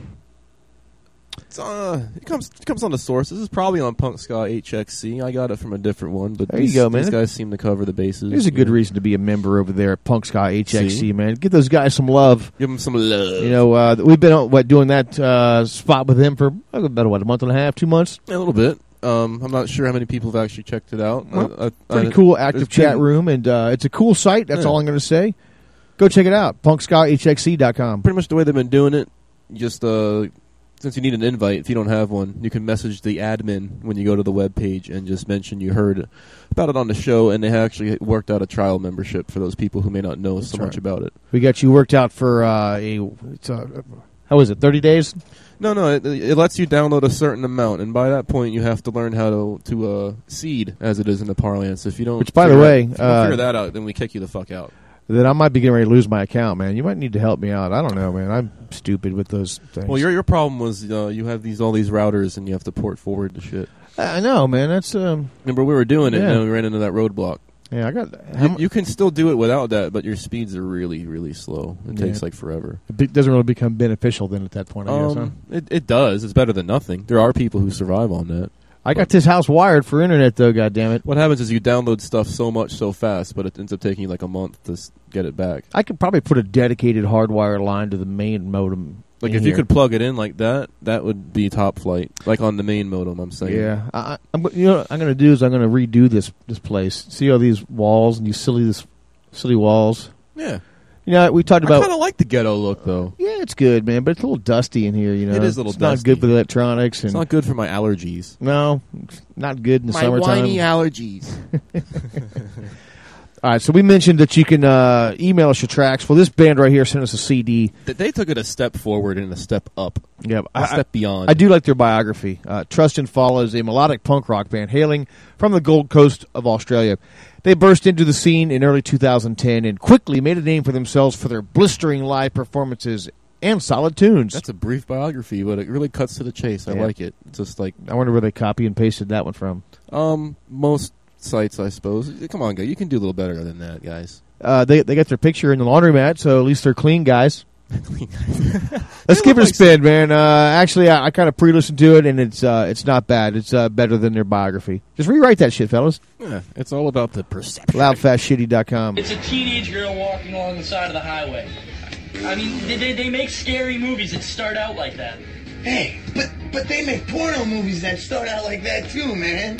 Speaker 10: It's, uh, it comes it comes on the source. This is probably on Punk Ska HXC. I got it from a different one, but
Speaker 9: There you
Speaker 10: these,
Speaker 9: go, man.
Speaker 10: these guys seem to cover the bases.
Speaker 9: There's a good reason to be a member over there at Punk Ska HXC,
Speaker 10: See?
Speaker 9: man. Give those guys some love.
Speaker 10: Give them some love.
Speaker 9: You know, uh, we've been what doing that uh, spot with them for uh, about what a month and a half, two months.
Speaker 10: a little bit. Um, I'm not sure how many people have actually checked it out.
Speaker 9: Well,
Speaker 10: I- I-
Speaker 9: Pretty
Speaker 10: I-
Speaker 9: cool, active chat room, and uh, it's a cool site. That's
Speaker 10: Yeah.
Speaker 9: all I'm going to say. Go check it out, punkskahxc.com.
Speaker 10: Pretty much the way they've been doing it. Just uh, since you need an invite, if you don't have one, you can message the admin when you go to the web page and just mention you heard about it on the show, and they actually worked out a trial membership for those people who may not know so
Speaker 9: right.
Speaker 10: much about it.
Speaker 9: We got you worked out for uh, a. It's a how is it? Thirty days.
Speaker 10: No, no, it, it lets you download a certain amount, and by that point, you have to learn how to to uh, seed, as it is in the parlance. If you don't,
Speaker 9: Which, by the way,
Speaker 10: out,
Speaker 9: uh,
Speaker 10: figure that out, then we kick you the fuck out.
Speaker 9: That I might be getting ready to lose my account, man. You might need to help me out. I don't know, man. I'm stupid with those things.
Speaker 10: Well, your your problem was uh, you have these all these routers, and you have to port forward the shit.
Speaker 9: I know, man. That's um.
Speaker 10: Remember, we were doing it,
Speaker 9: Yeah.
Speaker 10: and we ran into that roadblock.
Speaker 9: Yeah, I got.
Speaker 10: You, you can still do it without that, but your speeds are really, really slow. It
Speaker 9: Yeah.
Speaker 10: takes like forever.
Speaker 9: it doesn't really become beneficial then at that point. I guess. Huh?
Speaker 10: Um, it, it does. It's better than nothing. There are people who survive on that.
Speaker 9: I got this house wired for internet though. God damn it!
Speaker 10: What happens is you download stuff so much so fast, but it ends up taking you like a month to get it back.
Speaker 9: I could probably put a dedicated hardwire line to the main modem.
Speaker 10: Like if you could plug it in like that, that would be top flight. Like on the main modem, I'm saying.
Speaker 9: Yeah, I, I- I'm, you know what I'm going to do is I'm going to redo this this place. See all these walls and these silly this silly walls.
Speaker 10: Yeah.
Speaker 9: You know, we talked about.
Speaker 10: I kind of like the ghetto look though.
Speaker 9: yeah, it's good, man, but it's a little dusty in here. You know,
Speaker 10: It is a little
Speaker 9: it's not
Speaker 10: dusty.
Speaker 9: good with electronics and
Speaker 10: It's not good for my allergies.
Speaker 9: no, not good in the my summertime.
Speaker 10: allergies.
Speaker 9: All right, so we mentioned that you can uh, email us your tracks. Well, this band right here sent us a CD.
Speaker 10: They took it a step forward and a step up,
Speaker 9: Yeah,
Speaker 10: a
Speaker 9: I,
Speaker 10: step beyond.
Speaker 9: I do like their biography. Uh, Trust and Fall is a melodic punk rock band hailing from the Gold Coast of Australia. They burst into the scene in early 2010 and quickly made a name for themselves for their blistering live performances and solid tunes.
Speaker 10: That's a brief biography, but it really cuts to the chase. I
Speaker 9: Yeah.
Speaker 10: like it. It's just like
Speaker 9: I wonder where they copy and pasted that one from.
Speaker 10: um most sites, I suppose. Come on, guys. you can do a little better than that, guys.
Speaker 9: Uh, they they got their picture in the laundromat, so at least they're clean guys. Let's give it a
Speaker 10: like
Speaker 9: spin, man. Uh, actually, I, I kind of pre-listened to it, and it's uh, it's not bad. It's uh, better than their biography. Just rewrite that shit, fellas.
Speaker 10: Yeah, it's all about the perception.
Speaker 9: Loudfastshitty.com.
Speaker 13: It's a teenage girl walking along the side of the highway. I mean, they, they, they make scary movies that start out like that.
Speaker 14: Hey, but but they make porno movies that start out like that too, man.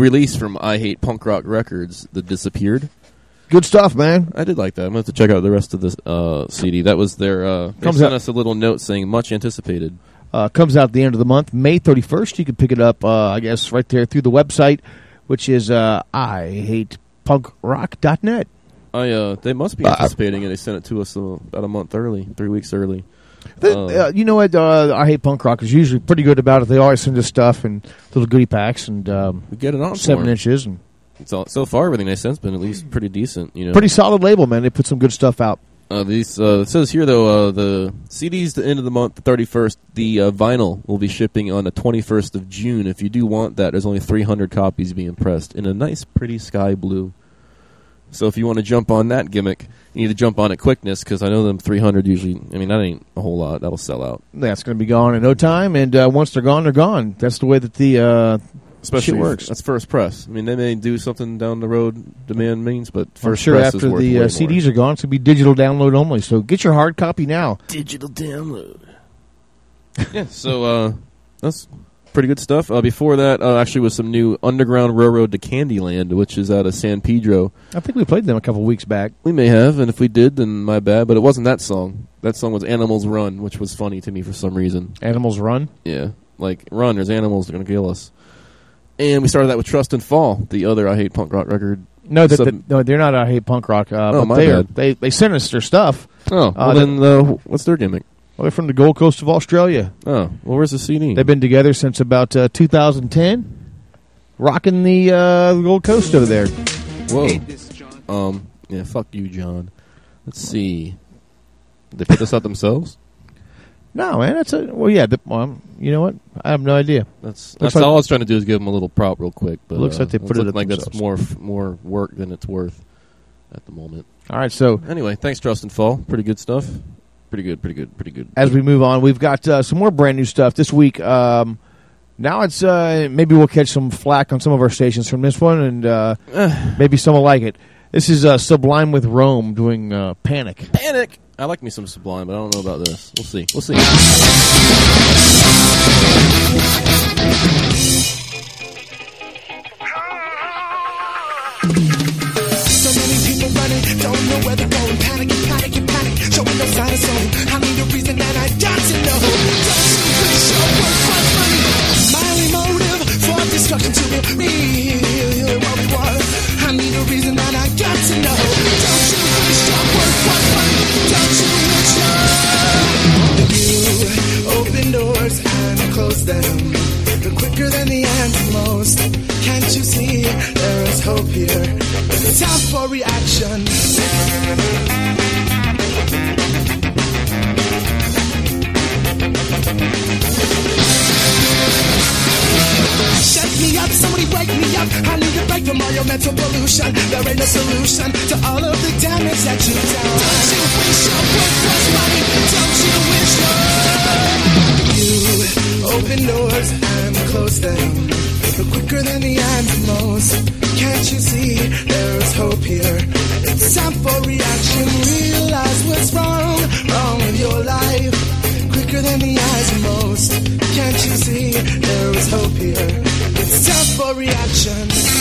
Speaker 10: New release from I Hate Punk Rock Records, The Disappeared.
Speaker 9: Good stuff, man.
Speaker 10: I did like that. I'm going to have to check out the rest of the uh, CD. That was their. Uh, they
Speaker 9: Comes
Speaker 10: sent
Speaker 9: out-
Speaker 10: us a little note saying much anticipated.
Speaker 9: Uh, comes out at the end of the month, May 31st. You can pick it up, uh, I guess, right there through the website, which is uh, I hate punkrock.net.
Speaker 10: I uh, they must be
Speaker 9: Uh,
Speaker 10: anticipating it. They sent it to us uh, about a month early, three weeks early.
Speaker 9: The-
Speaker 10: Uh,
Speaker 9: uh, you know what? Uh, I hate punk rock is usually pretty good about it. They always send us stuff and little goodie packs and um,
Speaker 10: we get it on for
Speaker 9: seven
Speaker 10: 'em.
Speaker 9: inches and
Speaker 10: it's all so far, everything they sent's been at least pretty decent. You know,
Speaker 9: pretty solid label, man. They put some good stuff out.
Speaker 10: Uh, these uh, it says here though uh, the CDs the end of the month, the thirty first. The uh, vinyl will be shipping on the twenty first of June. If you do want that, there's only three hundred copies being pressed in a nice, pretty sky blue. So if you want to jump on that gimmick, you need to jump on it quickness because I know them three hundred usually. I mean that ain't a whole lot. That'll sell out.
Speaker 9: That's going to be gone in no time, and uh, once they're gone, they're gone. That's the way that the uh,
Speaker 10: Especially
Speaker 9: shit works.
Speaker 10: That's first press. I mean they may do something down the road. Demand means, but
Speaker 9: I'm
Speaker 10: first
Speaker 9: sure
Speaker 10: press
Speaker 9: after
Speaker 10: is worth
Speaker 9: the
Speaker 10: way
Speaker 9: uh,
Speaker 10: more.
Speaker 9: CDs are gone, it's going to be digital download only. So get your hard copy now.
Speaker 10: digital download. yeah, so uh, that's pretty good stuff. Uh, before that, uh, actually, was some new Underground Railroad to Candyland, which is out of San Pedro.
Speaker 9: I think we played them a couple weeks back.
Speaker 10: We may have, and if we did, then my bad. But it wasn't that song. That song was Animals Run, which was funny to me for some reason.
Speaker 9: Animals Run.
Speaker 10: Yeah, like run. There's animals. They're gonna kill us. And we started that with Trust and Fall, the other I Hate Punk Rock record.
Speaker 9: No, that,
Speaker 10: Sub-
Speaker 9: that- no, they're not. I hate punk rock. Uh,
Speaker 10: Oh,
Speaker 9: but
Speaker 10: my
Speaker 9: they, are- they they sinister stuff.
Speaker 10: Oh,
Speaker 9: Uh,
Speaker 10: well then, uh, what's their gimmick?
Speaker 9: Well, they're from the Gold Coast of Australia.
Speaker 10: Oh, well, where's the CD?
Speaker 9: They've been together since about uh, 2010, rocking the uh, Gold Coast over there.
Speaker 10: Whoa. Um. Yeah. Fuck you, John. Let's see. They put this out themselves?
Speaker 9: No, man, that's a well, yeah. The, um, you know what? I have no idea.
Speaker 10: That's
Speaker 9: Looks
Speaker 10: that's
Speaker 9: like-
Speaker 10: all I was trying to do is give them a little prop real quick. But
Speaker 9: Looks
Speaker 10: uh,
Speaker 9: like they put it
Speaker 10: looking
Speaker 9: up
Speaker 10: like that's more f- more work than it's worth. at the moment.
Speaker 9: All right, so
Speaker 10: anyway, thanks, Trust and Fall. Pretty good stuff. Pretty good, pretty good, pretty good.
Speaker 9: as we move on, we've got uh, some more brand new stuff this week. Um, now it's uh, maybe we'll catch some flack on some of our stations from this one, and uh, maybe some will like it. This is uh, Sublime with Rome doing uh, Panic.
Speaker 10: Panic. I like me some Sublime, but I don't know about this. We'll see. We'll see.
Speaker 11: So many people running, don't know where they're going. Panic slowing. I need a reason that I got to know. Don't you wish your work was funny? My only motive for destruction to be real. What it was. I need a reason that I got to know. Don't you wish your work was funny? Don't you wish your you open doors and close them? But quicker than the ants most. Can't you see there is hope here? It's time for reaction. Shake me up, somebody wake me up. I need a break from all your mental pollution. There ain't no solution to all of the damage that you've done. Don't you wish your work was money? Don't you wish your you open doors and close them? Quicker than the ants most. Can't you see there's hope here? It's time for reaction. Realize what's wrong, wrong with your life. Quicker than the eyes of most. Can't you see there is hope here? It's time for reaction.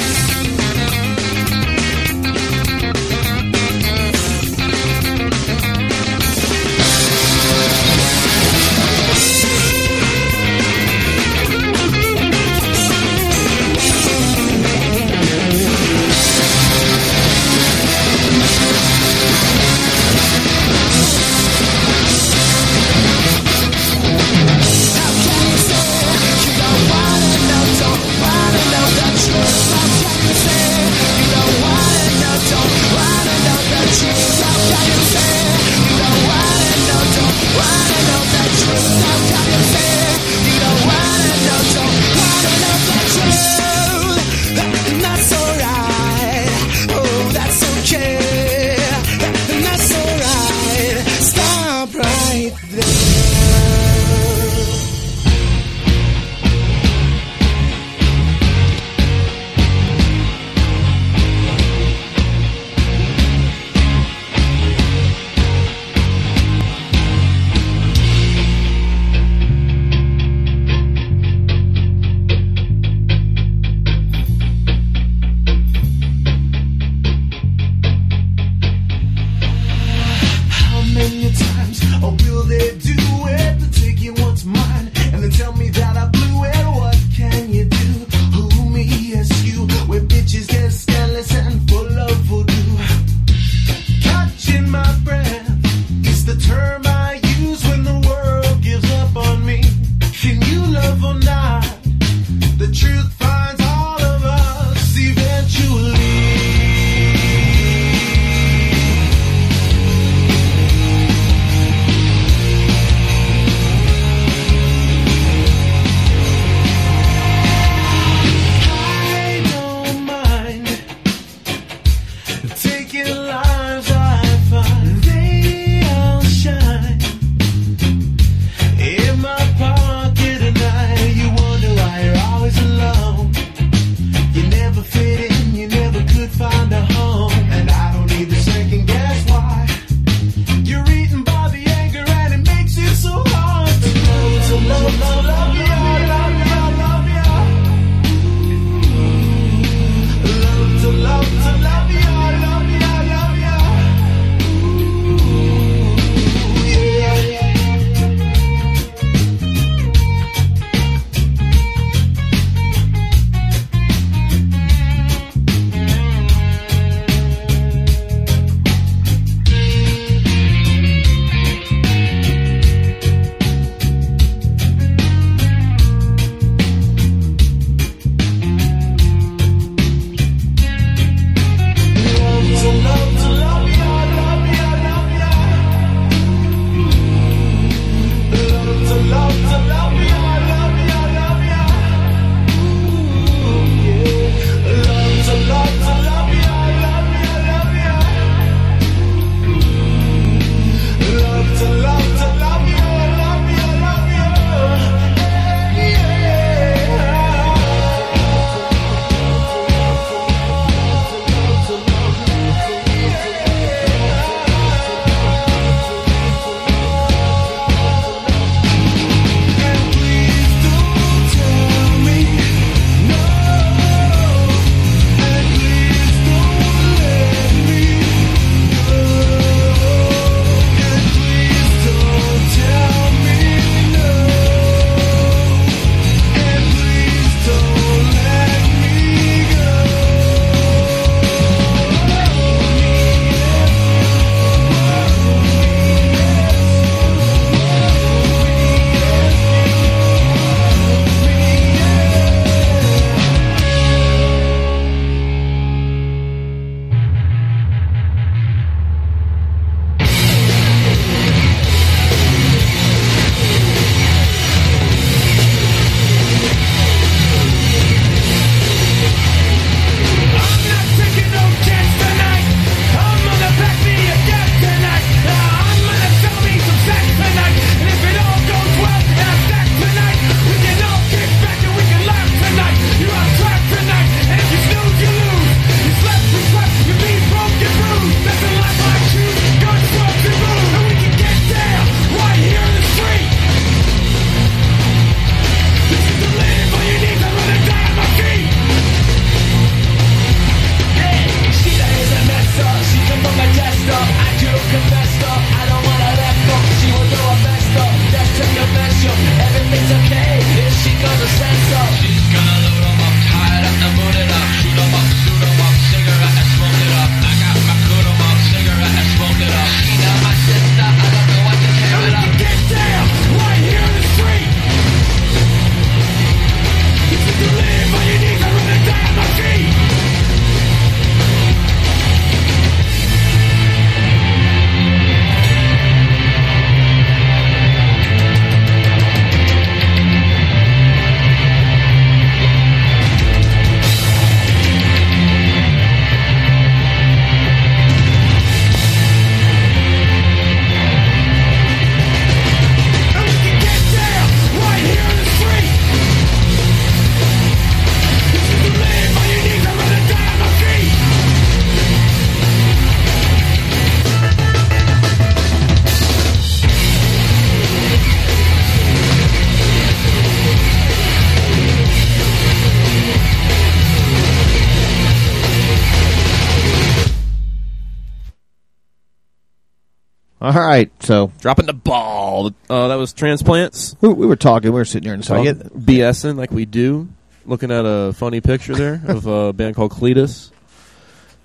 Speaker 10: Dropping the ball. Uh, that was transplants.
Speaker 9: We, we were talking. We were sitting here and so I
Speaker 10: Talk-
Speaker 9: get
Speaker 10: BSing like we do. Looking at a funny picture there of a band called Cletus.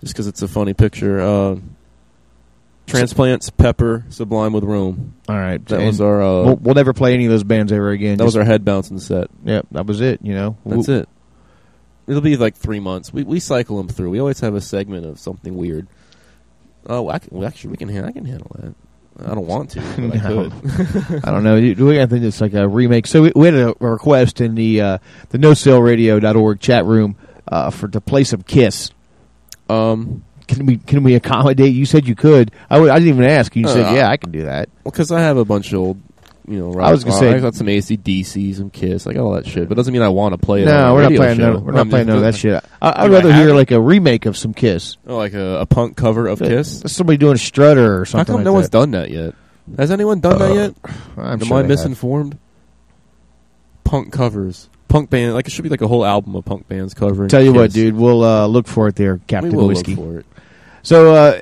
Speaker 10: Just because it's a funny picture. Uh, transplants, Pepper, Sublime with Rome.
Speaker 9: All right,
Speaker 10: That was our. Uh,
Speaker 9: we'll, we'll never play any of those bands ever again.
Speaker 10: that was our head bouncing set.
Speaker 9: Yep, that was it. You know,
Speaker 10: That's
Speaker 9: We-
Speaker 10: it. It'll be like three months. We we cycle them through. We always have a segment of something weird. Oh, I can, well, actually, we can. I can handle that. I don't want to, but I could.
Speaker 9: I don't know. I think it's like a remake. So we, we had a, a request in the uh, the NoSaleRadio.org chat room uh, for to play some Kiss.
Speaker 10: Um,
Speaker 9: can we can we accommodate? You said you could. I w- I didn't even ask. You
Speaker 10: Uh,
Speaker 9: said yeah, I can do that.
Speaker 10: Well, because I have a bunch of old, you know, rock,
Speaker 9: I was gonna
Speaker 10: rock-
Speaker 9: say-
Speaker 10: I got some ACDC, some Kiss, I got all that shit. But it doesn't mean I want to play it.
Speaker 9: No, we're not playing.
Speaker 10: show.
Speaker 9: No, we're not playing none of that shit. I, I'd
Speaker 10: Do
Speaker 9: rather hear like a remake of some Kiss.
Speaker 10: Oh, like a, a punk cover of Kiss.
Speaker 9: Somebody doing a Strutter or something.
Speaker 10: How come
Speaker 9: like
Speaker 10: no one's done that yet? Has anyone done that
Speaker 9: Uh,
Speaker 10: yet?
Speaker 9: I'm
Speaker 10: Am
Speaker 9: sure
Speaker 10: I
Speaker 9: they have.
Speaker 10: misinformed? Punk covers, punk band. Like it should be like a whole album of punk bands covering.
Speaker 9: Tell you what, dude, we'll uh, look for it there, Captain
Speaker 10: We will
Speaker 9: Whiskey.
Speaker 10: look for it.
Speaker 9: So, uh,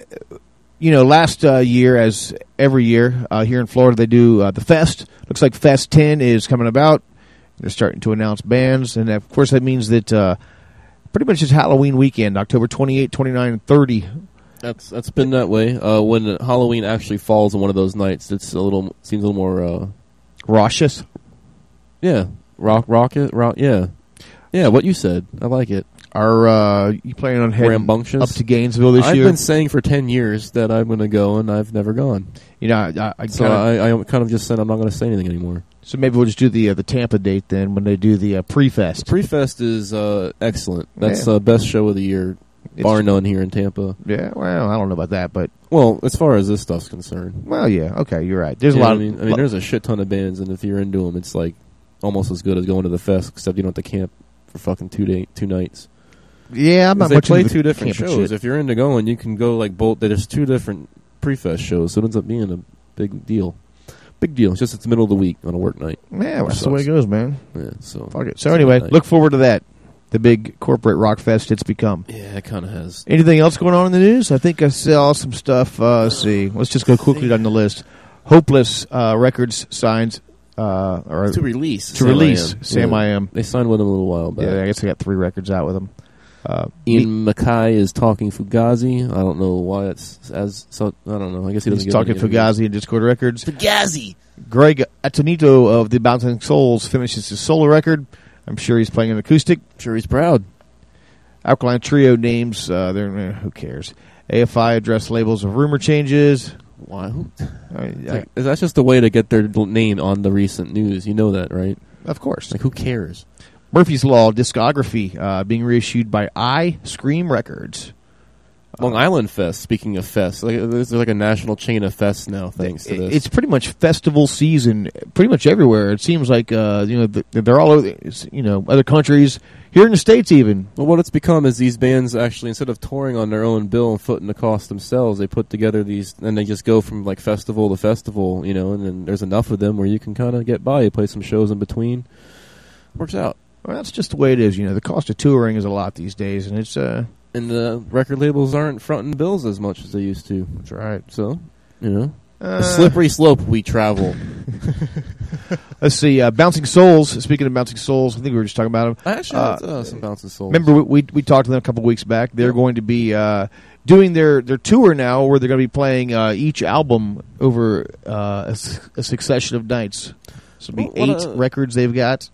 Speaker 9: you know, last uh, year, as every year uh, here in Florida, they do uh, the Fest. Looks like Fest 10 is coming about. They're starting to announce bands, and of course, that means that uh, pretty much it's Halloween weekend, October 28, 29, and 30.
Speaker 10: That's that's been that way. Uh, when Halloween actually falls on one of those nights, it's a little seems a little more uh,
Speaker 9: Raucous.
Speaker 10: Yeah, rock, rocket, rock. Yeah, yeah. What you said, I like it.
Speaker 9: Are uh, you planning on heading
Speaker 10: rambunctious
Speaker 9: up to Gainesville this year?
Speaker 10: I've been saying for ten years that I'm going to go, and I've never gone.
Speaker 9: You know, I, I
Speaker 10: so
Speaker 9: kinda-
Speaker 10: I, I kind of just said I'm not going to say anything anymore.
Speaker 9: So maybe we'll just do the uh, the Tampa date then when they do the uh, pre-fest.
Speaker 10: Pre-fest is uh, excellent. That's
Speaker 9: Yeah.
Speaker 10: uh, best show of the year,
Speaker 9: It's-
Speaker 10: bar none here in Tampa.
Speaker 9: Yeah, well, I don't know about that, but
Speaker 10: Well, as far as this stuff's concerned,
Speaker 9: well, yeah, okay, you're right. There's
Speaker 10: You
Speaker 9: a lot.
Speaker 10: I
Speaker 9: of,
Speaker 10: mean, I mean, there's a shit ton of bands, and if you're into them, it's like almost as good as going to the fest, except you don't have to camp for fucking two day, two nights.
Speaker 9: Yeah, I'm not
Speaker 10: they
Speaker 9: much
Speaker 10: play
Speaker 9: into
Speaker 10: two different shows.
Speaker 9: shit.
Speaker 10: If you're into going, you can go like both. There's two different pre-fest shows, so it ends up being a big deal. Big deal. It's just it's the middle of the week on a work night.
Speaker 9: Yeah, that's the way it goes, man.
Speaker 10: Yeah, so
Speaker 9: Fuck it. So anyway, look forward to that. The big corporate rock fest it's become.
Speaker 10: Yeah, it kind of has.
Speaker 9: Anything else going on in the news? I think I saw some stuff. Uh, let's see. Let's just go quickly down the list. Hopeless uh, Records signs uh, or
Speaker 10: to release.
Speaker 9: to
Speaker 10: Sam
Speaker 9: release
Speaker 10: I
Speaker 9: Sam
Speaker 10: Yeah.
Speaker 9: I Am.
Speaker 10: They signed with him a little while back.
Speaker 9: Yeah, I guess they got three records out with them. Uh,
Speaker 10: Ian MacKaye is talking Fugazi. I don't know why it's as so. I don't know. I guess he doesn't.
Speaker 9: He's talking. Fugazi and Dischord Records.
Speaker 10: Fugazi.
Speaker 9: Greg Attonito of the Bouncing Souls finishes his solo record. I'm sure he's playing an acoustic.
Speaker 10: I'm Sure, he's proud.
Speaker 9: Alkaline Trio names. Uh, they're eh, who cares? AFI address labels of rumor changes.
Speaker 10: Why? Who?
Speaker 9: I-
Speaker 10: It's
Speaker 9: I-
Speaker 10: like, that's just a way to get their name on the recent news. You know that, right?
Speaker 9: of course.
Speaker 10: Like, who cares?
Speaker 9: Murphy's Law discography uh, being reissued by I Scream Records.
Speaker 10: Long Island Fest. Speaking of fest, like, there's like a national chain of fests now. Thanks to this.
Speaker 9: It's pretty much festival season, pretty much everywhere. It seems like uh, you know they're all over. You know, other countries here in the states even.
Speaker 10: Well, what it's become is these bands actually, instead of touring on their own bill and footing the cost themselves, they put together these, and they just go from like festival to festival, you know, and then there's enough of them where you can kind of get by. You play some shows in between. Works out.
Speaker 9: Well, that's just the way it is. You know, the cost of touring is a lot these days, and it's uh,
Speaker 10: And the record labels aren't fronting bills as much as they used to.
Speaker 9: that's right.
Speaker 10: So, you know,
Speaker 9: Uh,
Speaker 10: a slippery slope we travel.
Speaker 9: Let's see, uh, Bouncing Souls. Speaking of Bouncing Souls, I think we were just talking about them.
Speaker 10: I actually
Speaker 9: Uh,
Speaker 10: uh, some bouncing souls.
Speaker 9: Remember, we, we we talked to them a couple weeks back. They're going to be uh, doing their, their tour now, where they're going to be playing uh, each album over uh, a, a succession of nights. So it'll be
Speaker 10: Well,
Speaker 9: eight records they've got.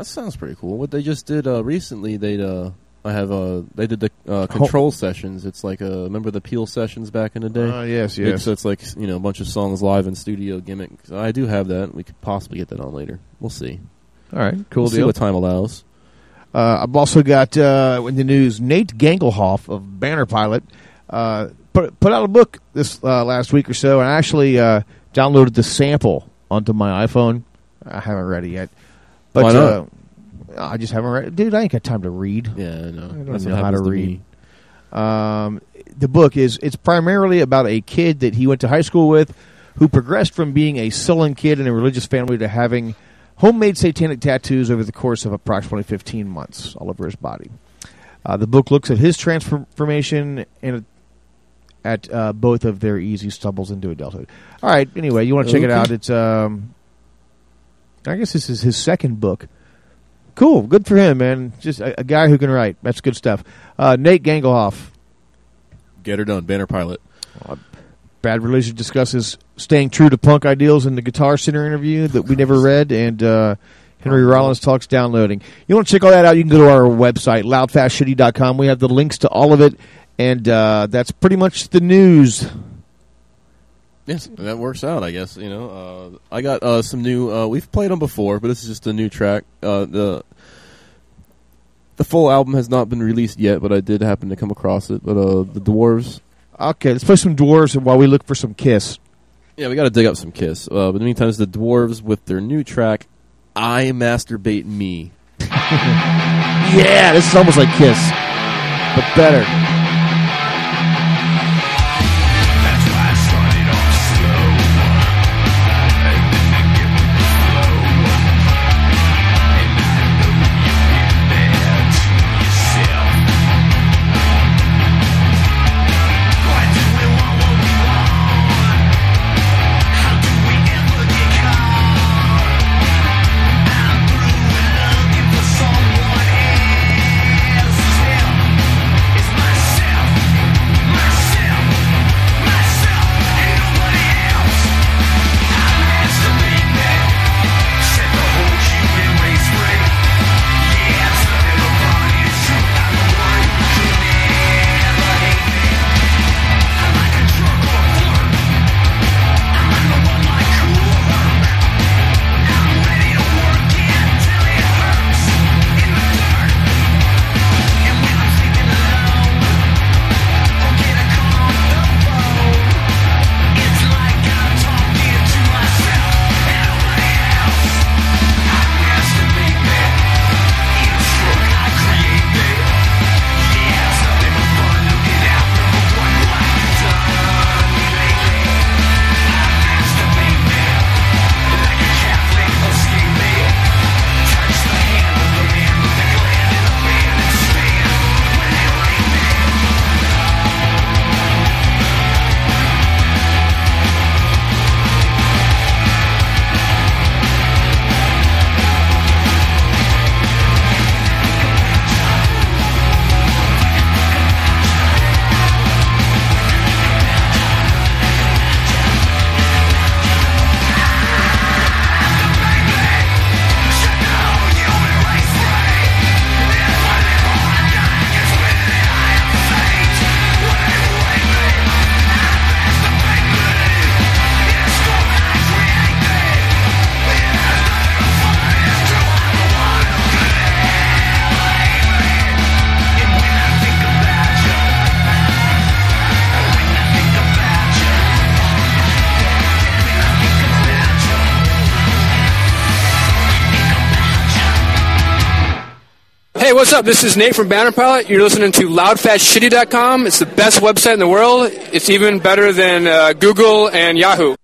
Speaker 10: That sounds pretty cool. What they just did uh, recently, they uh, I have uh, they did the uh, control sessions. It's like uh, remember the Peel sessions back in the day.
Speaker 9: Uh, yes,
Speaker 10: It's-
Speaker 9: yes.
Speaker 10: So it's like you know a bunch of songs live in studio gimmick. So I do have that. We could possibly get that on later. We'll see.
Speaker 9: All right, cool
Speaker 10: we'll see what time allows.
Speaker 9: Uh, I've also got uh, in the news Nate Gangelhoff of Banner Pilot uh, put put out a book this uh, last week or so, and I actually uh, downloaded the sample onto my iPhone. I haven't read it yet, but
Speaker 10: Why not?
Speaker 9: Uh, I just haven't read. Dude, I ain't got time to read.
Speaker 10: Yeah, I know.
Speaker 9: I don't
Speaker 10: That's
Speaker 9: know how to
Speaker 10: to
Speaker 9: read. Um, the book is it's primarily about a kid that he went to high school with, who progressed from being a sullen kid in a religious family to having homemade satanic tattoos over the course of approximately 15 months all over his body. Uh, the book looks at his transformation and
Speaker 12: at uh, both of their easy stumbles into adulthood. All right. Anyway, you want to check it out? It's um, I guess this is his second book. Cool, good for him, man. Just a, a guy who can write. That's good stuff. Uh, Nate Gangelhoff.
Speaker 10: Get her done. Banner pilot.
Speaker 12: Bad Religion discusses staying true to punk ideals in the Guitar Center interview that we never read, and uh, Henry Rollins talks downloading. You want to check all that out, you can go to our website, loudfastshitty.com. We have the links to all of it, and uh, that's pretty much the news.
Speaker 10: Yes, that works out. I guess you know. Uh, I got uh, some new. Uh, we've played them before, but this is just a new track. Uh, the the full album has not been released yet, but I did happen to come across it. But uh, the Dwarves.
Speaker 12: Okay, let's play some Dwarves while we look for some Kiss.
Speaker 10: Yeah, we got to dig up some Kiss. Uh, but in the meantime, it's the Dwarves with their new track, "I Masturbate Me."
Speaker 12: Yeah, this is almost like Kiss, but better.
Speaker 4: What's up? This is Nate from Banner Pilot. You're listening to loudfastshitty.com. It's the best website in the world. It's even better than uh, Google and Yahoo.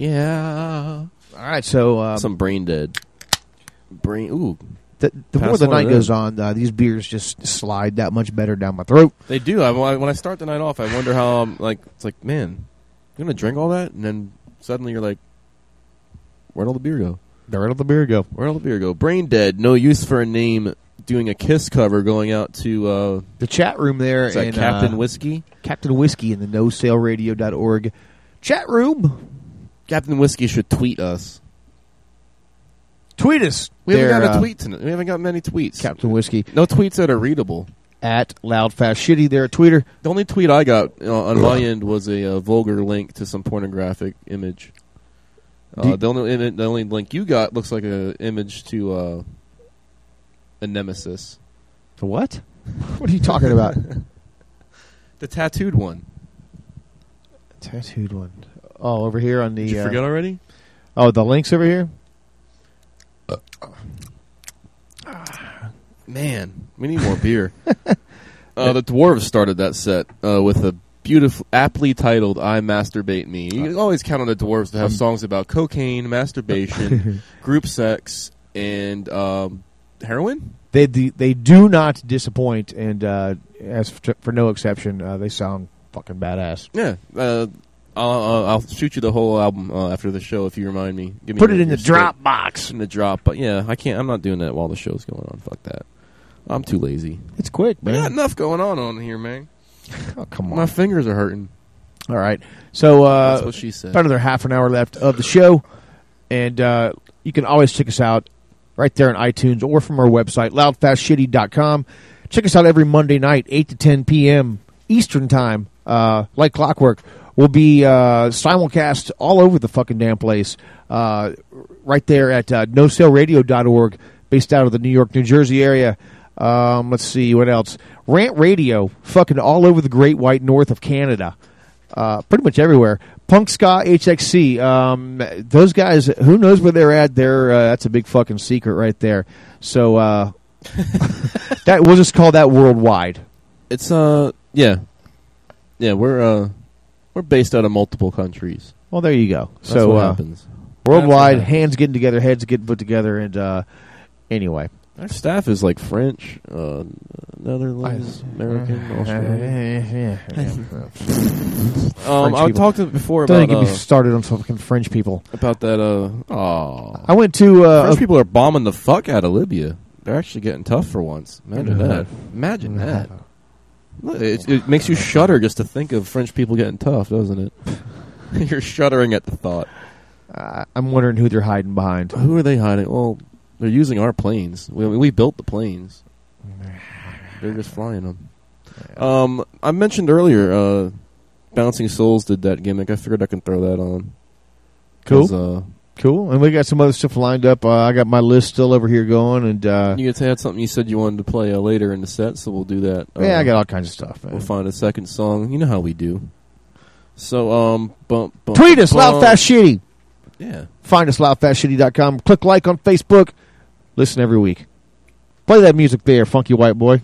Speaker 10: Yeah.
Speaker 9: All right, so um,
Speaker 10: Some brain dead. Brain. Ooh.
Speaker 9: the, the more the night goes on, uh, these beers just slide that much better down my throat.
Speaker 10: They do. I, when I- when I start the night off, I wonder how I'm like. It's like, man, you're gonna drink all that, and then suddenly you're like, where'd all the beer go?
Speaker 9: Where'd all the beer go?
Speaker 10: Where'd all the beer go? Brain dead. No use for a name. Doing a Kiss cover, going out to uh,
Speaker 9: The chat room there, and,
Speaker 10: Captain
Speaker 9: uh,
Speaker 10: Whiskey.
Speaker 9: Captain Whiskey in the NoSaleRadio.org chat room.
Speaker 10: Captain Whiskey should tweet us.
Speaker 9: Tweet us.
Speaker 10: We haven't
Speaker 9: there,
Speaker 10: got a
Speaker 9: uh,
Speaker 10: tweet tonight. We haven't got many tweets.
Speaker 9: Captain Whiskey
Speaker 10: No tweets that are readable.
Speaker 9: at Loud Fast Shitty there at Twitter.
Speaker 10: The only tweet I got uh, on my end was a uh, vulgar link to some pornographic image. Uh, the only the only link you got looks like a image to uh, a nemesis,
Speaker 9: The what? What are you talking about?
Speaker 10: the tattooed one.
Speaker 9: Tattooed one. Oh, over here on the.
Speaker 10: Did you
Speaker 9: uh,
Speaker 10: forget already?
Speaker 9: Oh, the links over here.
Speaker 10: Man, we need more beer. uh, the dwarves started that set uh, with a beautiful, aptly titled "I Masturbate Me." You always count on the dwarves to have
Speaker 9: Um,
Speaker 10: songs about cocaine, masturbation, group sex, and um, heroin.
Speaker 9: They they, they do not disappoint, and uh, as for, for no exception, uh, they sound fucking badass.
Speaker 10: Yeah, uh, I'll, I'll, I'll shoot you the whole album uh, after the show if you remind me. Give me
Speaker 9: Put
Speaker 10: your-
Speaker 9: it in the drop box.
Speaker 10: In the drop, but yeah, I can't. I'm not doing that while the show's going on. Fuck that. I'm too lazy.
Speaker 9: It's quick,
Speaker 10: We got enough going on on here, man.
Speaker 9: Oh, come on.
Speaker 10: My fingers are hurting.
Speaker 9: All right. So uh,
Speaker 10: That's what she said.
Speaker 9: About another half an hour left of the show, and uh, you can always check us out right there on iTunes or from our website loudfastshitty.com. Check us out every Monday night, eight to ten p.m. Eastern time, uh, like clockwork. We'll be uh, simulcast all over the fucking damn place, uh, right there at uh, nosaleradio.org, based out of the New York, New Jersey area. Um, let's see what else. Rant Radio, fucking all over the Great White North of Canada, uh, pretty much everywhere. Punk Ska HXC, um, those guys, who knows where they're at? They're uh, that's a big fucking secret right there. So uh, that we'll just call that worldwide.
Speaker 10: It's uh, yeah, yeah. We're uh, we're based out of multiple countries.
Speaker 9: Well, there you go.
Speaker 10: That's
Speaker 9: so uh,
Speaker 10: happens.
Speaker 9: worldwide,
Speaker 10: what
Speaker 9: hands getting together, heads getting put together, and uh, anyway.
Speaker 10: Our staff is like French, uh, Netherlands, American, Australian. yeah Um,
Speaker 9: French
Speaker 10: I
Speaker 9: people.
Speaker 10: talked to before
Speaker 9: Don't
Speaker 10: about
Speaker 9: get me
Speaker 10: uh,
Speaker 9: started on fucking French people.
Speaker 10: about that. Uh, oh,
Speaker 9: I went to uh,
Speaker 10: French people are bombing the fuck out of Libya. They're actually getting tough for once. Imagine
Speaker 9: Uh,
Speaker 10: that. Imagine that. It, it makes you shudder just to think of French people getting tough, doesn't it? You're shuddering at the thought.
Speaker 9: Uh, I'm wondering who they're hiding behind.
Speaker 10: Who are they hiding? Well, they're using our planes. We, we built the planes. They're just flying them. Um, I mentioned earlier, uh, Bouncing Souls did that gimmick. I figured I can throw that on.
Speaker 9: Cool.
Speaker 10: Uh,
Speaker 9: Cool. And we got some other stuff lined up. Uh, I got my list still over here going, and uh,
Speaker 10: you guys had something you said you wanted to play uh, later in the set, so we'll do that.
Speaker 9: yeah, I got all kinds of stuff. Man.
Speaker 10: We'll find a second song. You know how we do. So, um, bump, bump,
Speaker 9: Tweet us,
Speaker 10: bump.
Speaker 9: Loud Fast Shitty.
Speaker 10: Yeah.
Speaker 9: Find us, loudfastshitty.com. Click like on Facebook. Listen every week. Play that music there, funky white boy.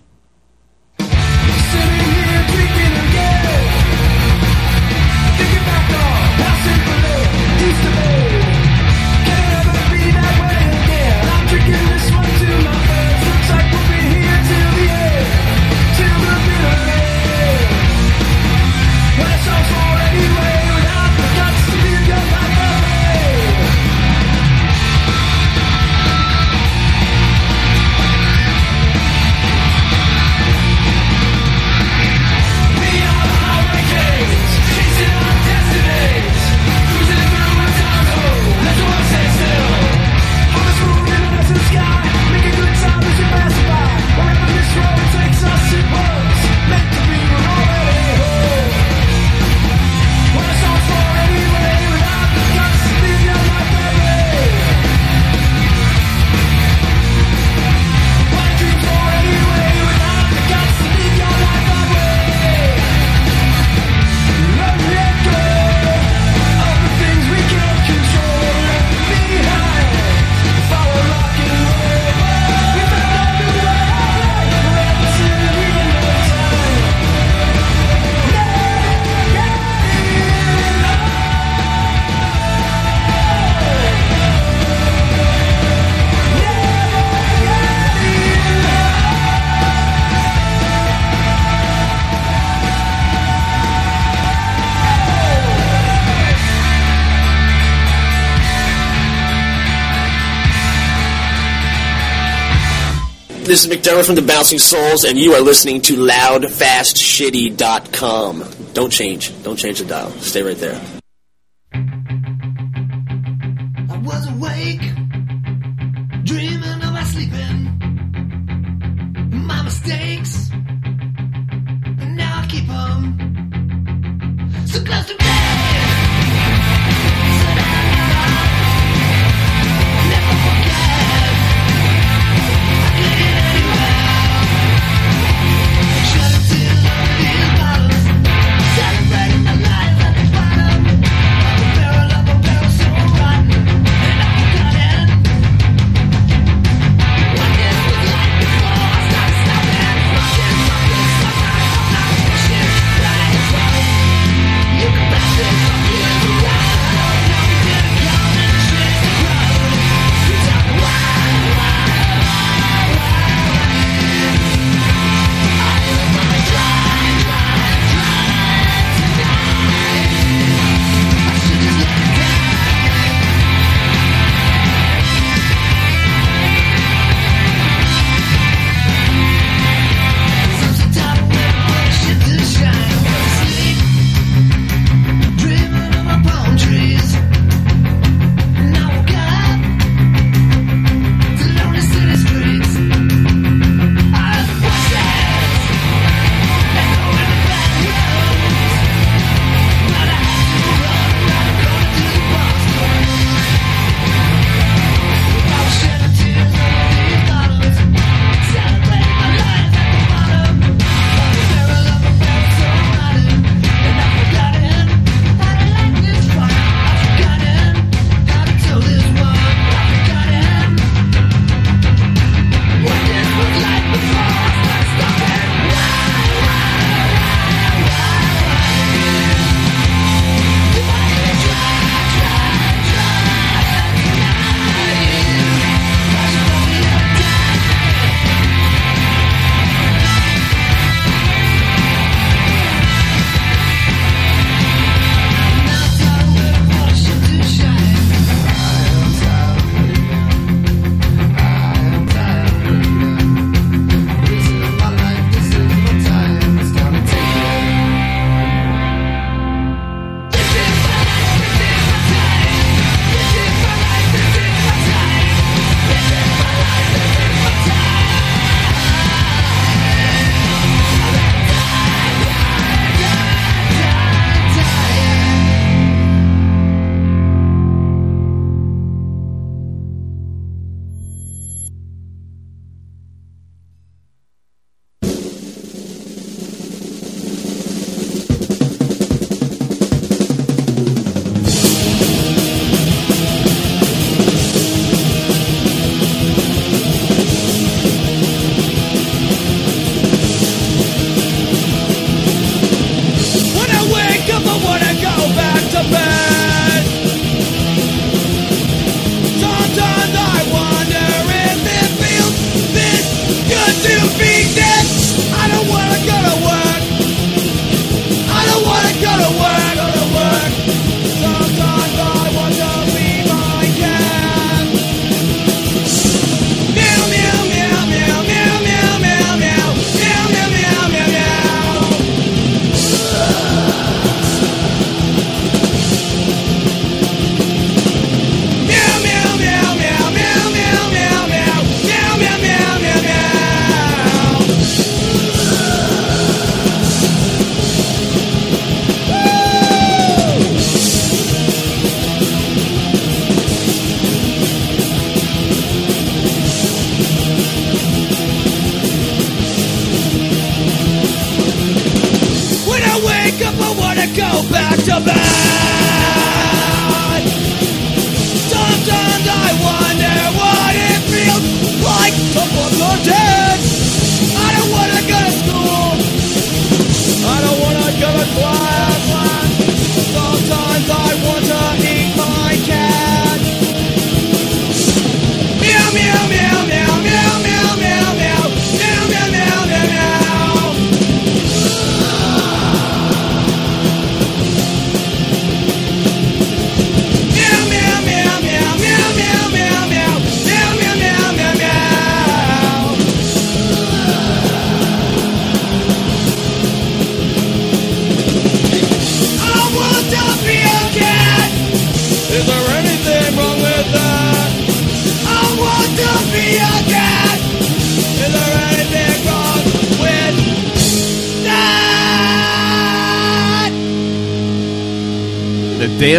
Speaker 12: Darren from the Bouncing Souls, and you are listening to LoudFastShitty.com. Don't change. Don't change the dial. Stay right there.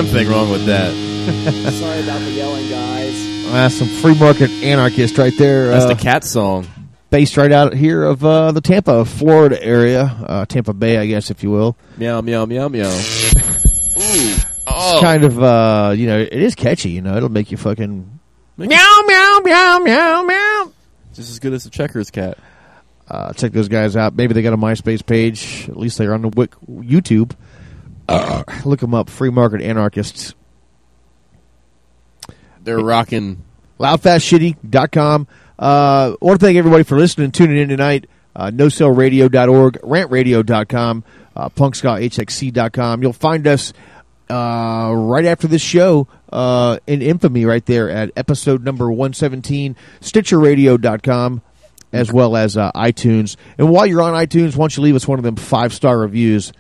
Speaker 10: Damn thing wrong with that.
Speaker 6: Sorry about the yelling, guys.
Speaker 9: That's some free market anarchist right there.
Speaker 10: That's
Speaker 9: uh,
Speaker 10: the cat song.
Speaker 9: Based right out here of uh, the Tampa, Florida area, uh, Tampa Bay, I guess, if you will.
Speaker 10: Meow meow meow meow. Ooh. Oh.
Speaker 9: It's kind of, uh, you know, it is catchy. You know, it'll make you fucking meow meow meow meow meow.
Speaker 10: Just as good as the checkers cat.
Speaker 9: Uh, check those guys out. Maybe they got a MySpace page. At least they're on the Wick YouTube. Uh, look them up. Free market anarchists.
Speaker 10: They're rocking.
Speaker 9: Loudfastshitty.com. Uh, I want to thank everybody for listening and tuning in tonight. Uh, NoSaleRadio.org, RantRadio.com, uh, PunkSkaHXC.com. You'll find us uh, right after this show uh, in infamy right there at episode number 117, StitcherRadio.com, as well as uh, iTunes. And while you're on iTunes, why don't you leave us one of them five-star reviews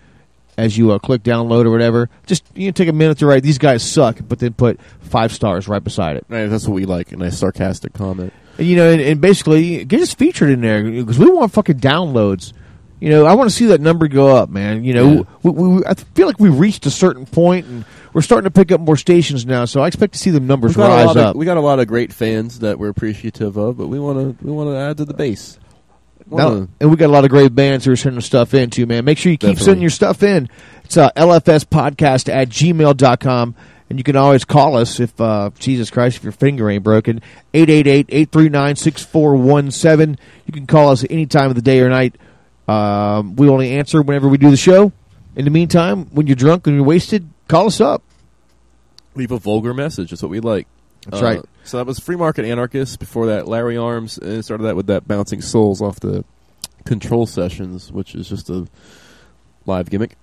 Speaker 9: as you uh, click download or whatever. Just you know, take a minute to write, these guys suck, but then put five stars right beside it.
Speaker 10: Right, that's what we like. A nice sarcastic comment.
Speaker 9: And, you know, and, and basically get us featured in there because we want fucking downloads. You know, I want to see that number go up, man. You know,
Speaker 10: Yeah.
Speaker 9: we, we, I feel like we reached a certain point and we're starting to pick up more stations now, so I expect to see the numbers
Speaker 10: We got, a
Speaker 9: rise
Speaker 10: lot
Speaker 9: up.
Speaker 10: of, we got a lot of great fans that we're appreciative of, but we want to we want to add to the base.
Speaker 9: Now, and we got a lot of great bands who are sending stuff in too, man. Make sure you keep
Speaker 10: Definitely.
Speaker 9: sending your stuff in. It's uh, lfspodcast at gmail.com. And you can always call us if, uh, Jesus Christ, if your finger ain't broken. 888-839-6417. You can call us any time of the day or night. Um, we only answer whenever we do the show. In the meantime, when you're drunk and you're wasted, call us up.
Speaker 10: leave a vulgar message. That's what we like.
Speaker 9: That's
Speaker 10: Uh,
Speaker 9: right.
Speaker 10: So that was Free Market Anarchist. Before that, Larry Arms. And started that with that Bouncing Souls off the Control Sessions, which is just a live gimmick.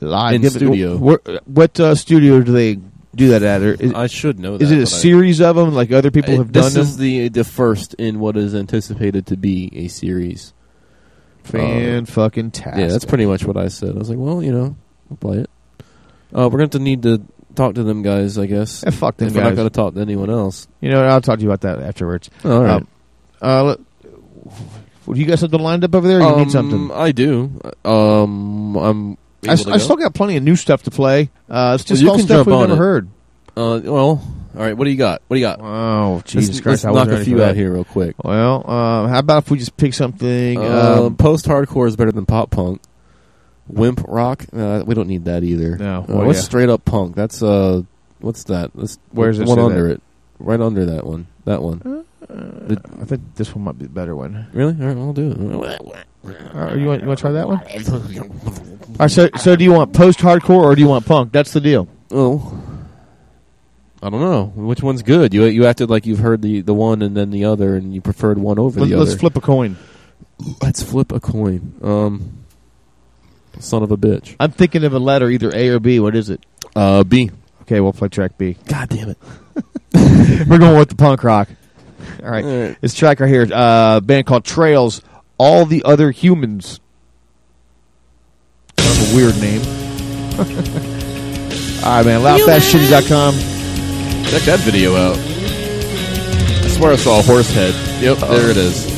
Speaker 9: Live
Speaker 10: in
Speaker 9: it-
Speaker 10: studio.
Speaker 9: wh- What uh, studio do they do that at? Or is,
Speaker 10: I should know that.
Speaker 9: Is it a
Speaker 10: but I-
Speaker 9: series of them like other people
Speaker 10: Uh,
Speaker 9: have done
Speaker 10: This
Speaker 9: them?
Speaker 10: is the the first in what is anticipated to be a series.
Speaker 9: Fan fucking tastic.
Speaker 10: Yeah, that's pretty much what I said. I was like, well, you know, we'll play it. Uh, we're going to need to talk to them guys, I guess.
Speaker 9: Yeah, fuck them
Speaker 10: if We're not going to talk to anyone else.
Speaker 9: You know, I'll talk to you about that afterwards.
Speaker 10: All right.
Speaker 9: Um, uh, do you got something lined up over there? You
Speaker 10: Um,
Speaker 9: need something?
Speaker 10: I do. Um, I'm.
Speaker 9: I, I still got plenty of new stuff to play. Uh, it's just
Speaker 10: Well,
Speaker 9: all stuff we've never
Speaker 10: it.
Speaker 9: heard.
Speaker 10: Uh, well, all right. What do you got? What do you got?
Speaker 9: Oh, Jesus
Speaker 10: let's,
Speaker 9: Christ!
Speaker 10: Let's knock a few out here real quick.
Speaker 9: Well, uh, how about if we just pick something?
Speaker 10: Uh,
Speaker 9: um,
Speaker 10: Post hardcore is better than pop punk. Wimp rock. Uh, we don't need that either.
Speaker 9: No.
Speaker 10: Uh, what's
Speaker 9: yeah.
Speaker 10: straight up punk? That's uh, what's that? That's
Speaker 9: Where's
Speaker 10: one under
Speaker 9: that?
Speaker 10: it? Right under that one. That one. The-
Speaker 9: I think this one might be the better one.
Speaker 10: really? All right, I'll do it.
Speaker 9: Uh, you want you want to try that one? All right, so so do you want post hardcore or do you want punk? That's the deal.
Speaker 10: Oh, I don't know which one's good. You you acted like you've heard the the one and then the other, and you preferred one over
Speaker 9: Let,
Speaker 10: the other.
Speaker 9: let's flip a coin.
Speaker 10: Let's flip a coin. Um, son of a bitch.
Speaker 9: I'm thinking of a letter, either A or B. What is it?
Speaker 10: Uh, B.
Speaker 9: Okay, we'll play track B.
Speaker 10: God damn it.
Speaker 9: We're going with the punk rock. All right.
Speaker 10: All right.
Speaker 9: This track right here, uh, band called Trails, All the Other Humans. Kind of a weird name. All right, man. Loudfastshitty.com.
Speaker 10: Check that video out. I swear I saw a horse head. Yep, there it is.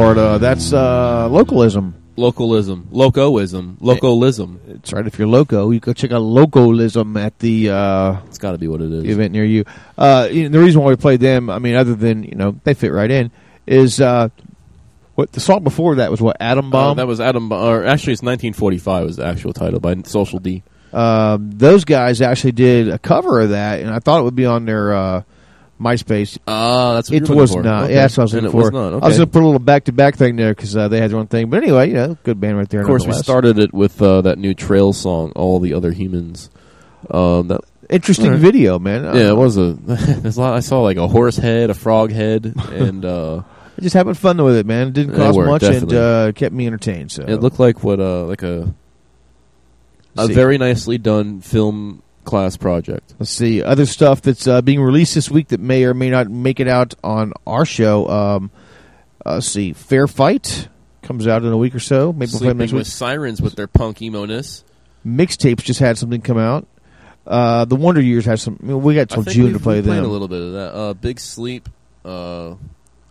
Speaker 9: Florida. That's uh, localism.
Speaker 10: Localism. Locoism. Localism.
Speaker 9: That's right. If you're loco, you go check out localism at the. Uh,
Speaker 10: it's got to be what it is.
Speaker 9: Event near you. Uh, you know, the reason why we played them, I mean, other than you know they fit right in, is uh, what the song before that was what Atom
Speaker 10: Uh,
Speaker 9: Bomb.
Speaker 10: that was Adam. Bo- Or actually, it's 1945 was the actual title by Social D.
Speaker 9: Um, those guys actually did a cover of that, and I thought it would be on their uh, MySpace.
Speaker 10: Ah, that's what
Speaker 9: it was
Speaker 10: for.
Speaker 9: not.
Speaker 10: Okay.
Speaker 9: Yeah, that's what I was
Speaker 10: And
Speaker 9: looking
Speaker 10: it was
Speaker 9: for.
Speaker 10: not.
Speaker 9: I was going to put a little back to back thing there because uh, they had their own thing. But anyway, you know, good band right there.
Speaker 10: Of course, we started it with uh, that new Trail song, "All the Other Humans." Um, that
Speaker 9: Interesting
Speaker 10: right.
Speaker 9: video, man.
Speaker 10: Yeah,
Speaker 9: Uh,
Speaker 10: it was a. There's a lot. I saw like a horse head, a frog head, and uh,
Speaker 9: just having fun with it, man. It didn't cost
Speaker 10: worked,
Speaker 9: much
Speaker 10: definitely.
Speaker 9: and uh, kept me entertained. So
Speaker 10: it looked like what uh like a a
Speaker 9: See.
Speaker 10: very nicely done film class project.
Speaker 9: Let's see other stuff that's uh, being released this week that may or may not make it out on our show. Um, uh, let's see, Fair Fight comes out in a week or so. Maybe we'll
Speaker 10: Sleeping
Speaker 9: next
Speaker 10: with sirens with their punk emo ness.
Speaker 9: Mixtapes just had something come out. Uh, the Wonder Years has some. I mean, we got till June to play them.
Speaker 10: a little bit of that. Uh, Big Sleep, uh,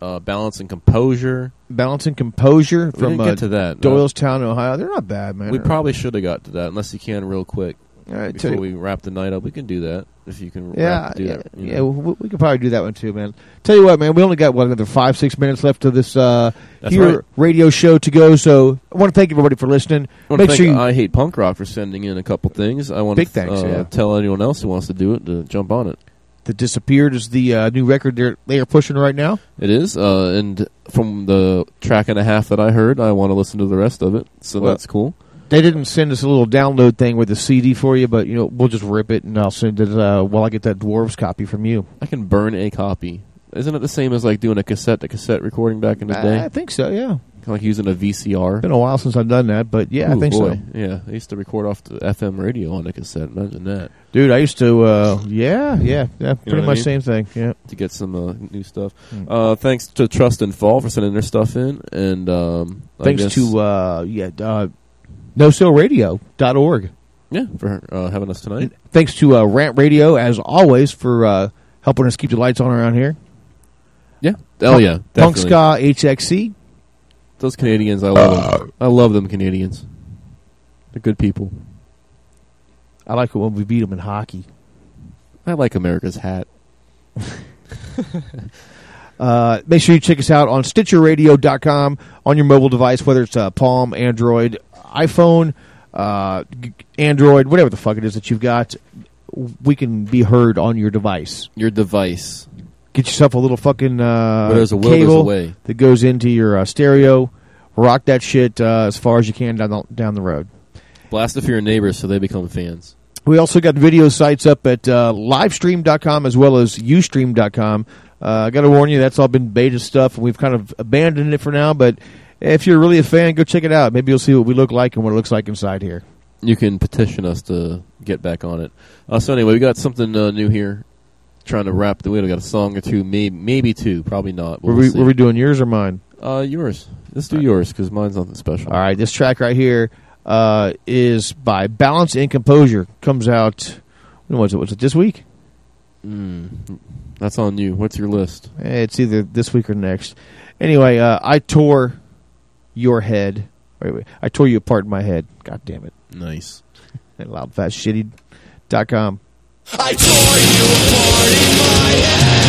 Speaker 10: uh, Balance and Composure.
Speaker 9: Balance and Composure
Speaker 10: We
Speaker 9: from
Speaker 10: didn't get
Speaker 9: uh,
Speaker 10: to that.
Speaker 9: Doylestown, Ohio. They're not bad, man.
Speaker 10: We probably should have got to that, unless you can real quick.
Speaker 9: Right,
Speaker 10: before we wrap the night up, we can do that if you can.
Speaker 9: Yeah, yeah,
Speaker 10: that, you
Speaker 9: yeah.
Speaker 10: know.
Speaker 9: We, we could probably do that one too, man. Tell you what, man, we only got what another five, six minutes left of this uh, here
Speaker 10: right.
Speaker 9: radio show to go. So I want to thank everybody for listening. Make sure you
Speaker 10: I Hate Punk Rock for sending in a couple things. I want
Speaker 9: Big
Speaker 10: to
Speaker 9: thanks,
Speaker 10: uh,
Speaker 9: yeah.
Speaker 10: tell anyone else who wants to do it to jump on it.
Speaker 9: The disappeared is the uh, new record they're they are pushing right now.
Speaker 10: It is, uh, and from the track and a half that I heard, I want to listen to the rest of it. So
Speaker 9: Well,
Speaker 10: that's cool.
Speaker 9: They didn't send us a little download thing with the CD for you, but you know we'll just rip it and I'll send it uh, while I get that dwarves copy from you.
Speaker 10: I can burn a copy. Isn't it the same as like doing a cassette to cassette recording back in the day?
Speaker 9: I think so. Yeah,
Speaker 10: Kind of like using a VCR.
Speaker 9: been a while since I've done that, but yeah, I think
Speaker 10: boy.
Speaker 9: so.
Speaker 10: Yeah, I used to record off the FM radio on a cassette. Imagine that.
Speaker 9: Dude, I used to. Uh, yeah, yeah, yeah. Pretty
Speaker 10: what I
Speaker 9: much
Speaker 10: mean?
Speaker 9: same thing. Yeah.
Speaker 10: To get some uh, new stuff.
Speaker 9: Hmm.
Speaker 10: Uh, thanks to Trust and Fall for sending their stuff in, and um,
Speaker 9: Thanks to uh, yeah, uh, NoSaleRadio.org.
Speaker 10: yeah for uh, having us tonight.
Speaker 9: Thanks to uh, Rant Radio as always for uh, helping us keep the lights on around here.
Speaker 10: Yeah. Oh yeah,
Speaker 9: Punk. Ska HXC.
Speaker 10: Those Canadians, I love them. I love them Canadians. They're good people.
Speaker 9: I like it when we beat them in hockey.
Speaker 10: I like America's hat.
Speaker 9: Uh, make sure you check us out on StitcherRadio.com on your mobile device, whether it's uh, Palm, Android, iPhone, uh, Android, whatever the fuck it is that you've got. We can be heard on your device.
Speaker 10: Your device.
Speaker 9: Get yourself a little fucking uh,
Speaker 10: there's a will, there's a
Speaker 9: cable
Speaker 10: way.
Speaker 9: that goes into your uh, stereo. Rock that shit uh, as far as you can down the, down the road.
Speaker 10: Blast it for your neighbors so they become fans.
Speaker 9: We also got video sites up at uh, livestream.com as well as ustream.com. Uh, I got to warn you, that's all been beta stuff, and we've kind of abandoned it for now. But if you're really a fan, go check it out. Maybe you'll see what we look like and what it looks like inside here.
Speaker 10: You can petition us to get back on it. Uh, so anyway, we got something uh, new here. Trying to wrap the way. We got a song or two, maybe maybe two, probably not.
Speaker 9: Were
Speaker 10: We'll
Speaker 9: we, were we doing yours or mine?
Speaker 10: Uh, yours. Let's do yours because mine's nothing special.
Speaker 9: All right, this track right here uh, is by Balance and Composure. Comes out, when was it? Was it this week?
Speaker 10: Mm, that's on you. What's your list?
Speaker 9: Eh, It's either this week or next. Anyway, uh, I tore your head. Wait, wait. I tore you apart in my head. God damn it.
Speaker 10: Nice.
Speaker 9: At loudfastshitty.com.
Speaker 11: I tore you apart in my head.